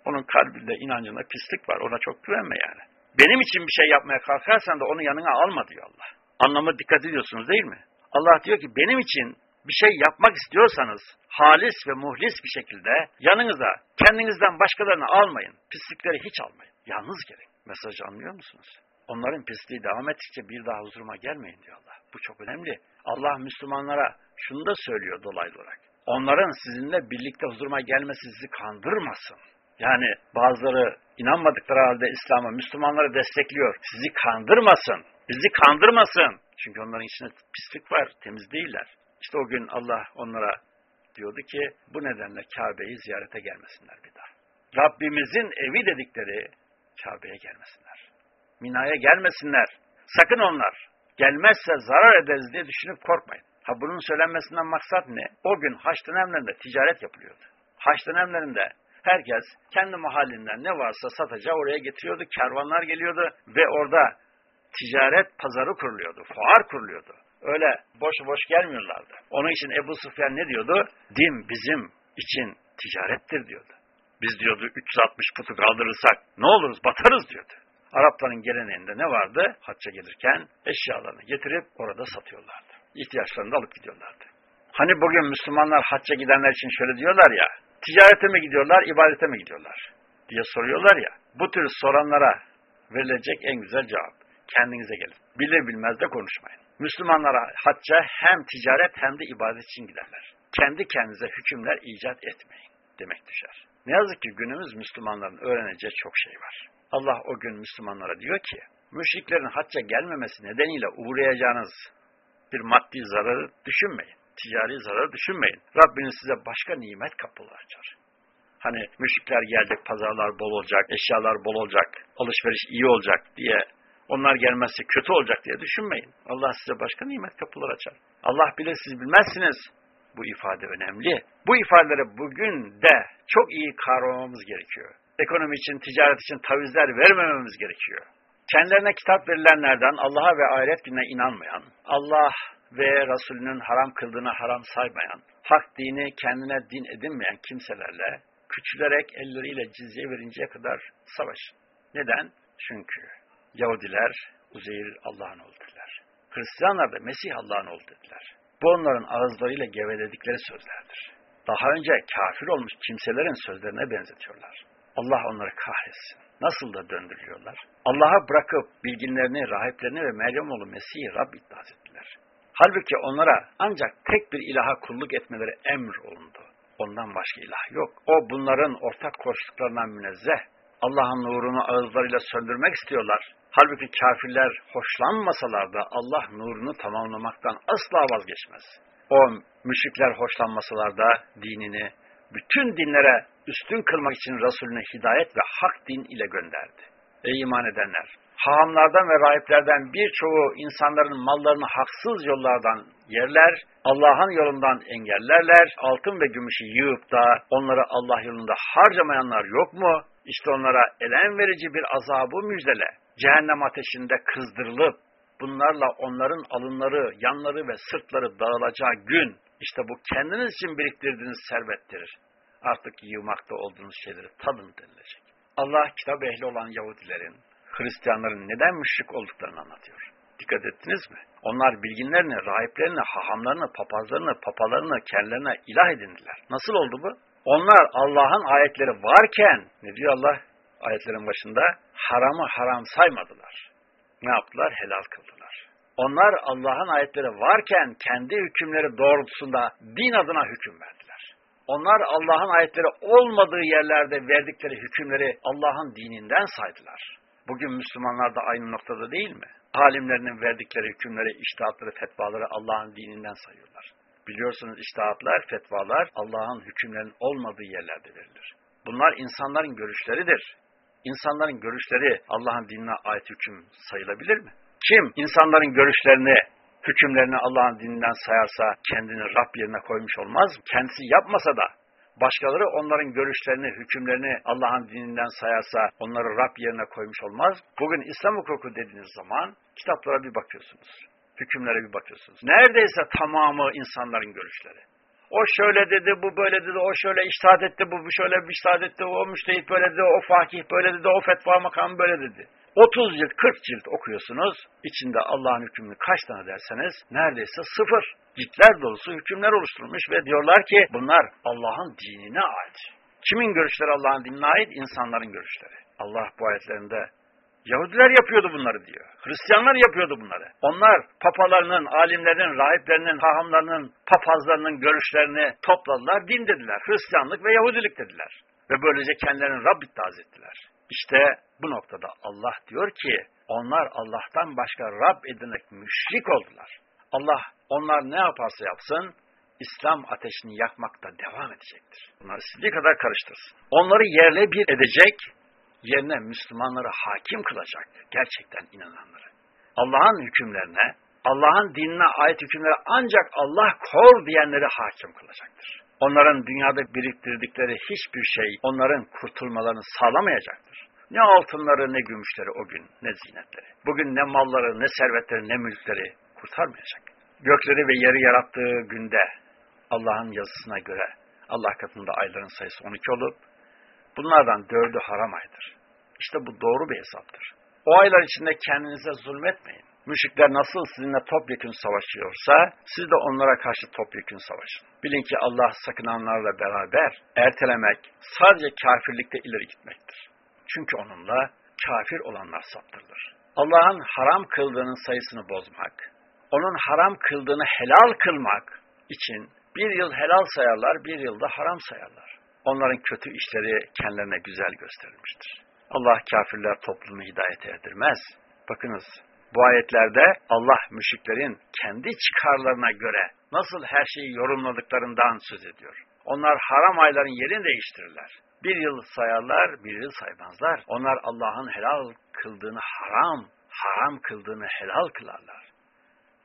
Onun kalbinde, inancında pislik var. Ona çok güvenme yani. Benim için bir şey yapmaya kalkarsan da onu yanına alma diyor Allah. Anlamı dikkat ediyorsunuz değil mi? Allah diyor ki benim için bir şey yapmak istiyorsanız halis ve muhlis bir şekilde yanınıza kendinizden başkalarını almayın. Pislikleri hiç almayın. Yalnız gelin. Mesajı anlıyor musunuz? Onların pisliği devam ettikçe bir daha huzuruma gelmeyin diyor Allah. Bu çok önemli. Allah Müslümanlara şunu da söylüyor dolaylı olarak. Onların sizinle birlikte huzuruma gelmesi sizi kandırmasın. Yani bazıları inanmadıkları halde İslam'a, Müslümanları destekliyor. Sizi kandırmasın. Bizi kandırmasın. Çünkü onların içinde pislik var, temiz değiller. İşte o gün Allah onlara diyordu ki bu nedenle Kabe'yi ziyarete gelmesinler bir daha. Rabbimizin evi dedikleri Kabe'ye gelmesinler. Mina'ya gelmesinler. Sakın onlar. Gelmezse zarar ederiz diye düşünüp korkmayın. Ha bunun söylenmesinden maksat ne? O gün haç dönemlerinde ticaret yapılıyordu. Haç dönemlerinde herkes kendi mahallinden ne varsa satacağı oraya getiriyordu. Kervanlar geliyordu ve orada ticaret pazarı kuruluyordu. Fuar kuruluyordu. Öyle boş boş gelmiyorlardı. Onun için Ebu Sufyan ne diyordu? Din bizim için ticarettir diyordu. Biz diyordu 360 putu kaldırırsak ne oluruz batarız diyordu. Arapların geleneğinde ne vardı? Hacca gelirken eşyalarını getirip orada satıyorlardı. İhtiyaçlarını da alıp gidiyorlardı. Hani bugün Müslümanlar hacca gidenler için şöyle diyorlar ya, ticarete mi gidiyorlar, ibadete mi gidiyorlar diye soruyorlar ya. Bu tür soranlara verilecek en güzel cevap. Kendinize gelin. Bilir bilmez de konuşmayın. Müslümanlara hacca hem ticaret hem de ibadet için giderler. Kendi kendinize hükümler icat etmeyin demek düşer. Ne yazık ki günümüz Müslümanların öğreneceği çok şey var. Allah o gün Müslümanlara diyor ki, müşriklerin hacca gelmemesi nedeniyle uğrayacağınız bir maddi zararı düşünmeyin. Ticari zararı düşünmeyin. Rabbiniz size başka nimet kapıları açar. Hani müşrikler gelecek, pazarlar bol olacak, eşyalar bol olacak, alışveriş iyi olacak diye onlar gelmezse kötü olacak diye düşünmeyin. Allah size başka nimet kapıları açar. Allah bilir siz bilmezsiniz. Bu ifade önemli. Bu ifadeleri bugün de çok iyi kavramamız gerekiyor. Ekonomi için, ticaret için tavizler vermememiz gerekiyor. Kendilerine kitap verilenlerden Allah'a ve ahiret gününe inanmayan, Allah ve Resulünün haram kıldığını haram saymayan, hak dini kendine din edinmeyen kimselerle küçülerek elleriyle cizye verinceye kadar savaşın. Neden? Çünkü Yahudiler Uzeyr Allah'ın oğlu dediler. Hristiyanlar da Mesih Allah'ın oğlu dediler. Bu onların ağızlarıyla geveledikleri sözlerdir. Daha önce kafir olmuş kimselerin sözlerine benzetiyorlar. Allah onları kahretsin. Nasıl da döndürüyorlar? Allah'a bırakıp bilginlerini, rahiplerini ve Meryem oğlu Mesih'i Rab iddia ettiler. Halbuki onlara ancak tek bir ilaha kulluk etmeleri emr olundu. Ondan başka ilah yok. O bunların ortak koştuklarından münezzeh. Allah'ın nurunu ağızlarıyla söndürmek istiyorlar. Halbuki kafirler hoşlanmasalar da Allah nurunu tamamlamaktan asla vazgeçmez. O müşrikler hoşlanmasalar da dinini bütün dinlere üstün kılmak için Resulüne hidayet ve hak din ile gönderdi. Ey iman edenler! Hahamlardan ve rahiplerden birçoğu insanların mallarını haksız yollardan yerler, Allah'ın yolundan engellerler, altın ve gümüşü yığıp da onları Allah yolunda harcamayanlar yok mu? İşte onlara elem verici bir azabı müjdele. Cehennem ateşinde kızdırılıp bunlarla onların alınları, yanları ve sırtları dağılacağı gün, işte bu kendiniz için biriktirdiğiniz servettir. Artık yığmakta olduğunuz şeyleri tadın denilecek. Allah kitap ehli olan Yahudilerin, Hristiyanların neden müşrik olduklarını anlatıyor. Dikkat ettiniz mi? Onlar bilginlerini, rahiplerini, hahamlarını, papazlarını, papalarını kendilerine ilah edindiler. Nasıl oldu bu? Onlar Allah'ın ayetleri varken, ne diyor Allah ayetlerin başında? Haramı haram saymadılar. Ne yaptılar? Helal kıldılar. Onlar Allah'ın ayetleri varken kendi hükümleri doğrultusunda din adına hüküm verdiler. Onlar Allah'ın ayetleri olmadığı yerlerde verdikleri hükümleri Allah'ın dininden saydılar. Bugün Müslümanlar da aynı noktada değil mi? Alimlerinin verdikleri hükümleri, iştahatları, fetvaları Allah'ın dininden sayıyorlar. Biliyorsunuz iştahatlar, fetvalar Allah'ın hükümlerinin olmadığı yerlerde verilir. Bunlar insanların görüşleridir. İnsanların görüşleri Allah'ın dinine ait hüküm sayılabilir mi? Kim insanların görüşlerini, hükümlerini Allah'ın dininden sayarsa kendini Rab yerine koymuş olmaz mı? Kendisi yapmasa da başkaları onların görüşlerini, hükümlerini Allah'ın dininden sayarsa onları Rab yerine koymuş olmaz. Bugün İslam hukuku dediğiniz zaman kitaplara bir bakıyorsunuz. Hükümlere bir bakıyorsunuz. Neredeyse tamamı insanların görüşleri. O şöyle dedi, bu böyle dedi, o şöyle iştahat etti, bu şöyle iştahat etti, o müştehit böyle dedi, o fakih böyle dedi, o fetva makamı böyle dedi. 30 cilt, 40 cilt okuyorsunuz. İçinde Allah'ın hükmünü kaç tane derseniz neredeyse sıfır. Ciltler dolusu hükümler oluşturulmuş ve diyorlar ki bunlar Allah'ın dinine ait. Kimin görüşleri Allah'ın dinine ait? İnsanların görüşleri. Allah bu ayetlerinde Yahudiler yapıyordu bunları diyor. Hristiyanlar yapıyordu bunları. Onlar papalarının, alimlerinin, rahiplerinin, hahamlarının, papazlarının görüşlerini topladılar, din dediler. Hristiyanlık ve Yahudilik dediler. Ve böylece kendilerini Rab iddia ettiler. İşte bu noktada Allah diyor ki onlar Allah'tan başka Rab edinerek müşrik oldular. Allah onlar ne yaparsa yapsın İslam ateşini yakmakta devam edecektir. Bunları istediği kadar karıştırsın. Onları yerle bir edecek, yerine Müslümanları hakim kılacak gerçekten inananları. Allah'ın hükümlerine, Allah'ın dinine ait hükümlere ancak Allah kor diyenleri hakim kılacaktır. Onların dünyada biriktirdikleri hiçbir şey onların kurtulmalarını sağlamayacaktır. Ne altınları ne gümüşleri o gün ne zinetleri. Bugün ne malları ne servetleri ne mülkleri kurtarmayacak. Gökleri ve yeri yarattığı günde Allah'ın yazısına göre Allah katında ayların sayısı 12 olup bunlardan dördü haram aydır. İşte bu doğru bir hesaptır. O aylar içinde kendinize zulmetmeyin. Müşrikler nasıl sizinle topyekun savaşıyorsa siz de onlara karşı topyekun savaşın. Bilin ki Allah sakınanlarla beraber ertelemek sadece kafirlikte ileri gitmektir. Çünkü onunla kafir olanlar saptırılır. Allah'ın haram kıldığının sayısını bozmak, onun haram kıldığını helal kılmak için bir yıl helal sayarlar, bir yılda haram sayarlar. Onların kötü işleri kendilerine güzel gösterilmiştir. Allah kafirler toplumunu hidayete erdirmez. Bakınız bu ayetlerde Allah müşriklerin kendi çıkarlarına göre nasıl her şeyi yorumladıklarından söz ediyor. Onlar haram ayların yerini değiştirirler. Bir yıl sayarlar, bir yıl saymazlar. Onlar Allah'ın helal kıldığını haram, haram kıldığını helal kılarlar.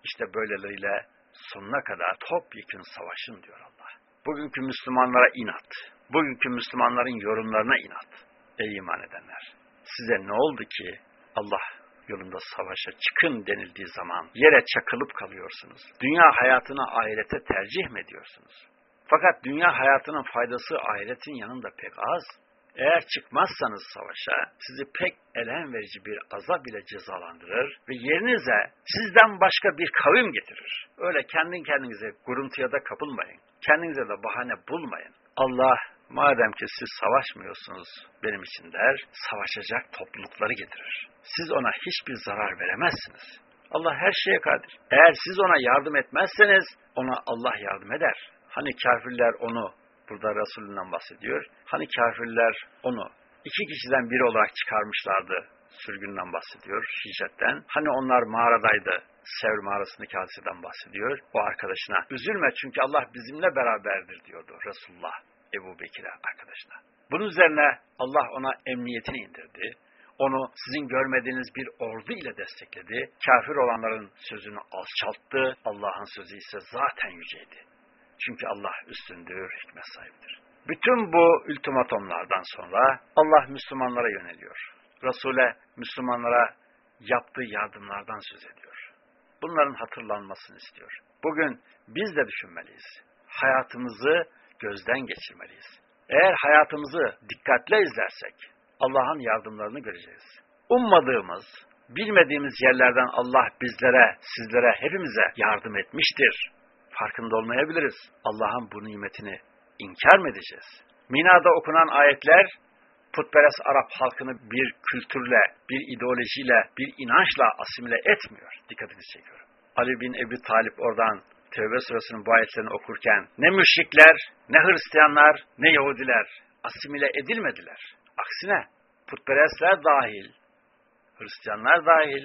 İşte böyleleriyle sonuna kadar topyekun savaşın diyor Allah. Bugünkü Müslümanlara inat. Bugünkü Müslümanların yorumlarına inat. Ey iman edenler! Size ne oldu ki Allah yolunda savaşa çıkın denildiği zaman yere çakılıp kalıyorsunuz. Dünya hayatını ahirete tercih mi ediyorsunuz? Fakat dünya hayatının faydası ahiretin yanında pek az. Eğer çıkmazsanız savaşa sizi pek elem verici bir azap ile cezalandırır ve yerinize sizden başka bir kavim getirir. Öyle kendin kendinize guruntuya da kapılmayın. Kendinize de bahane bulmayın. Allah madem ki siz savaşmıyorsunuz benim için der, savaşacak toplulukları getirir. Siz ona hiçbir zarar veremezsiniz. Allah her şeye kadir. Eğer siz ona yardım etmezseniz ona Allah yardım eder. Hani kafirler onu burada Resulünden bahsediyor. Hani kafirler onu iki kişiden biri olarak çıkarmışlardı sürgünden bahsediyor, hicretten. Hani onlar mağaradaydı, Sevr mağarasındaki hadiseden bahsediyor. O arkadaşına üzülme çünkü Allah bizimle beraberdir diyordu Resulullah Ebu Bekir'e arkadaşına. Bunun üzerine Allah ona emniyetini indirdi. Onu sizin görmediğiniz bir ordu ile destekledi. Kafir olanların sözünü alçalttı. Allah'ın sözü ise zaten yüceydi. Çünkü Allah üstündür, hikmet sahibidir. Bütün bu ultimatomlardan sonra Allah Müslümanlara yöneliyor. Resul'e Müslümanlara yaptığı yardımlardan söz ediyor. Bunların hatırlanmasını istiyor. Bugün biz de düşünmeliyiz. Hayatımızı gözden geçirmeliyiz. Eğer hayatımızı dikkatle izlersek Allah'ın yardımlarını göreceğiz. Ummadığımız, bilmediğimiz yerlerden Allah bizlere, sizlere, hepimize yardım etmiştir. Farkında olmayabiliriz. Allah'ın bu nimetini inkar mı edeceğiz? Mina'da okunan ayetler putperest Arap halkını bir kültürle, bir ideolojiyle, bir inançla asimile etmiyor. Dikkatinizi çekiyorum. Ali bin Ebi Talip oradan Tevbe suresinin bu ayetlerini okurken ne müşrikler, ne Hristiyanlar, ne Yahudiler asimile edilmediler. Aksine putperestler dahil, Hristiyanlar dahil,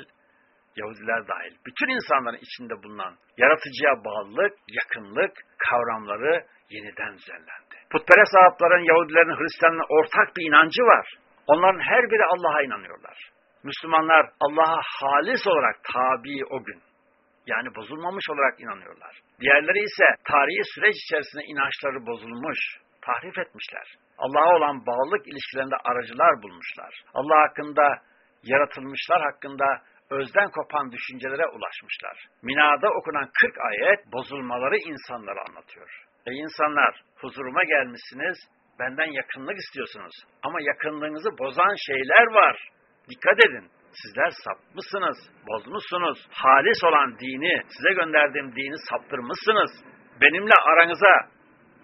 Yahudiler dahil, bütün insanların içinde bulunan yaratıcıya bağlılık, yakınlık kavramları yeniden düzenlendi. Putperest Arapların, Yahudilerin, Hristiyanların ortak bir inancı var. Onların her biri Allah'a inanıyorlar. Müslümanlar Allah'a halis olarak tabi o gün. Yani bozulmamış olarak inanıyorlar. Diğerleri ise tarihi süreç içerisinde inançları bozulmuş, tahrif etmişler. Allah'a olan bağlılık ilişkilerinde aracılar bulmuşlar. Allah hakkında, yaratılmışlar hakkında özden kopan düşüncelere ulaşmışlar. Mina'da okunan 40 ayet bozulmaları insanlara anlatıyor. Ey insanlar, huzuruma gelmişsiniz, benden yakınlık istiyorsunuz. Ama yakınlığınızı bozan şeyler var. Dikkat edin. Sizler sapmışsınız, bozmuşsunuz. Halis olan dini, size gönderdiğim dini saptırmışsınız. Benimle aranıza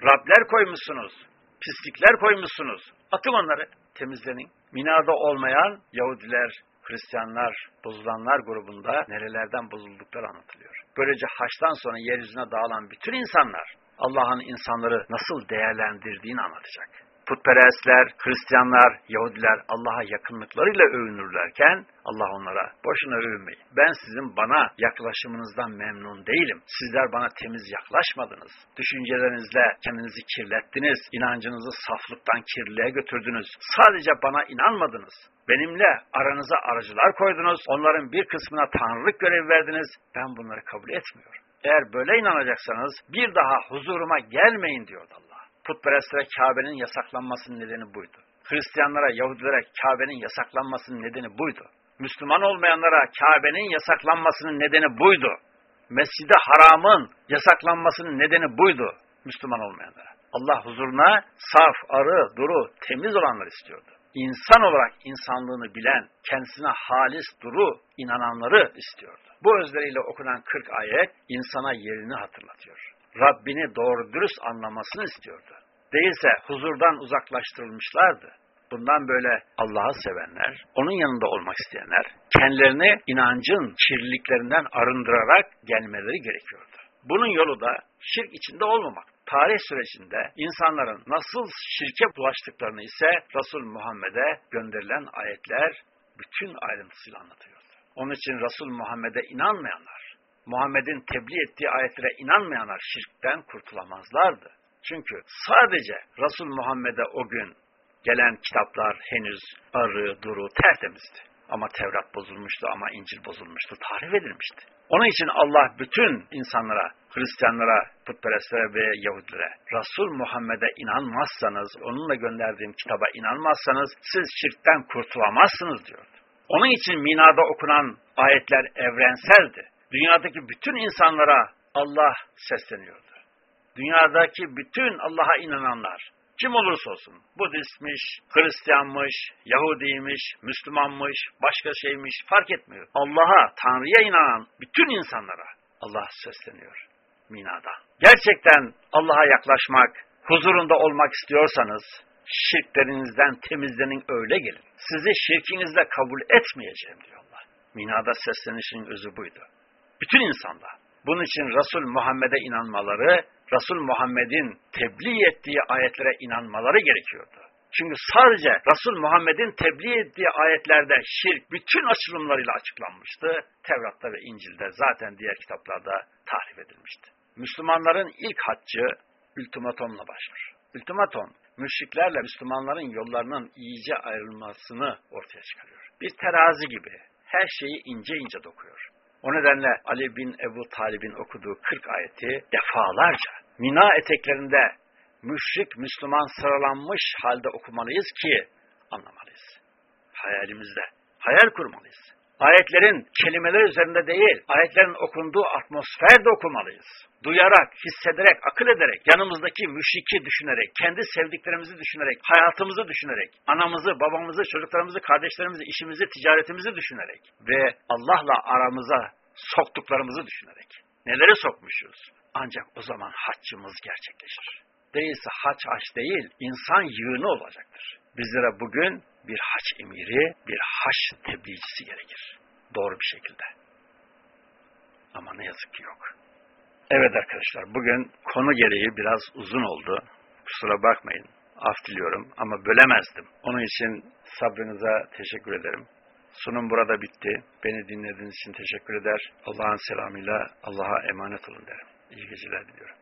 Rabler koymuşsunuz, pislikler koymuşsunuz. Atın onları, temizlenin. Minada olmayan Yahudiler, Hristiyanlar, bozulanlar grubunda nerelerden bozuldukları anlatılıyor. Böylece haçtan sonra yeryüzüne dağılan bütün insanlar Allah'ın insanları nasıl değerlendirdiğini anlatacak. Putperestler, Hristiyanlar, Yahudiler Allah'a yakınlıklarıyla övünürlerken Allah onlara boşuna övünmeyin. Ben sizin bana yaklaşımınızdan memnun değilim. Sizler bana temiz yaklaşmadınız. Düşüncelerinizle kendinizi kirlettiniz. İnancınızı saflıktan kirliliğe götürdünüz. Sadece bana inanmadınız. Benimle aranıza aracılar koydunuz. Onların bir kısmına tanrılık görevi verdiniz. Ben bunları kabul etmiyorum. Eğer böyle inanacaksanız bir daha huzuruma gelmeyin diyordu Allah. Putperestlere Kabe'nin yasaklanmasının nedeni buydu. Hristiyanlara, Yahudilere Kabe'nin yasaklanmasının nedeni buydu. Müslüman olmayanlara Kabe'nin yasaklanmasının nedeni buydu. Mescid-i Haram'ın yasaklanmasının nedeni buydu Müslüman olmayanlara. Allah huzuruna saf, arı, duru, temiz olanlar istiyordu. insan olarak insanlığını bilen, kendisine halis duru inananları istiyordu. Bu özleriyle okunan 40 ayet insana yerini hatırlatıyor. Rabbini doğru dürüst anlamasını istiyordu. Değilse huzurdan uzaklaştırılmışlardı. Bundan böyle Allah'ı sevenler, onun yanında olmak isteyenler, kendilerini inancın kirliliklerinden arındırarak gelmeleri gerekiyordu. Bunun yolu da şirk içinde olmamak. Tarih sürecinde insanların nasıl şirke bulaştıklarını ise Resul Muhammed'e gönderilen ayetler bütün ayrıntısıyla anlatıyordu. Onun için Resul Muhammed'e inanmayanlar, Muhammed'in tebliğ ettiği ayetlere inanmayanlar şirkten kurtulamazlardı. Çünkü sadece Resul Muhammed'e o gün gelen kitaplar henüz arı, duru, tertemizdi. Ama Tevrat bozulmuştu ama İncil bozulmuştu, tarif edilmişti. Onun için Allah bütün insanlara, Hristiyanlara, putperestlere ve Yahudilere, Resul Muhammed'e inanmazsanız, onunla gönderdiğim kitaba inanmazsanız siz şirkten kurtulamazsınız diyordu. Onun için Mina'da okunan ayetler evrenseldi. Dünyadaki bütün insanlara Allah sesleniyordu. Dünyadaki bütün Allah'a inananlar, kim olursa olsun, Budistmiş, Hristiyanmış, Yahudiymiş, Müslümanmış, başka şeymiş fark etmiyor. Allah'a, Tanrı'ya inanan bütün insanlara Allah sesleniyor Mina'da. Gerçekten Allah'a yaklaşmak, huzurunda olmak istiyorsanız şirklerinizden temizlenin öyle gelin. Sizi şirkinizle kabul etmeyeceğim diyor Allah. Mina'da seslenişin özü buydu. Bütün insanda. Bunun için Resul Muhammed'e inanmaları, Resul Muhammed'in tebliğ ettiği ayetlere inanmaları gerekiyordu. Çünkü sadece Resul Muhammed'in tebliğ ettiği ayetlerde şirk bütün açılımlarıyla açıklanmıştı. Tevrat'ta ve İncil'de zaten diğer kitaplarda tahrif edilmişti. Müslümanların ilk haccı ultimatomla başlar. Ultimatom, müşriklerle Müslümanların yollarının iyice ayrılmasını ortaya çıkarıyor. Bir terazi gibi her şeyi ince ince dokuyor. O nedenle Ali bin Ebu Talib'in okuduğu 40 ayeti defalarca Mina eteklerinde müşrik Müslüman sıralanmış halde okumalıyız ki anlamalıyız. Hayalimizde. Hayal kurmalıyız. Ayetlerin kelimeler üzerinde değil, ayetlerin okunduğu atmosferde okumalıyız. Duyarak, hissederek, akıl ederek, yanımızdaki müşriki düşünerek, kendi sevdiklerimizi düşünerek, hayatımızı düşünerek, anamızı, babamızı, çocuklarımızı, kardeşlerimizi, işimizi, ticaretimizi düşünerek ve Allah'la aramıza soktuklarımızı düşünerek. Neleri sokmuşuz? Ancak o zaman haccımız gerçekleşir. Değilse haç haç değil, insan yığını olacaktır. Bizlere bugün bir haç emiri, bir haç tebliğcisi gerekir. Doğru bir şekilde. Ama ne yazık ki yok. Evet arkadaşlar, bugün konu gereği biraz uzun oldu. Kusura bakmayın, af diliyorum ama bölemezdim. Onun için sabrınıza teşekkür ederim. Sunum burada bitti. Beni dinlediğiniz için teşekkür eder. Allah'ın selamıyla Allah'a emanet olun derim. İyi geceler diliyorum.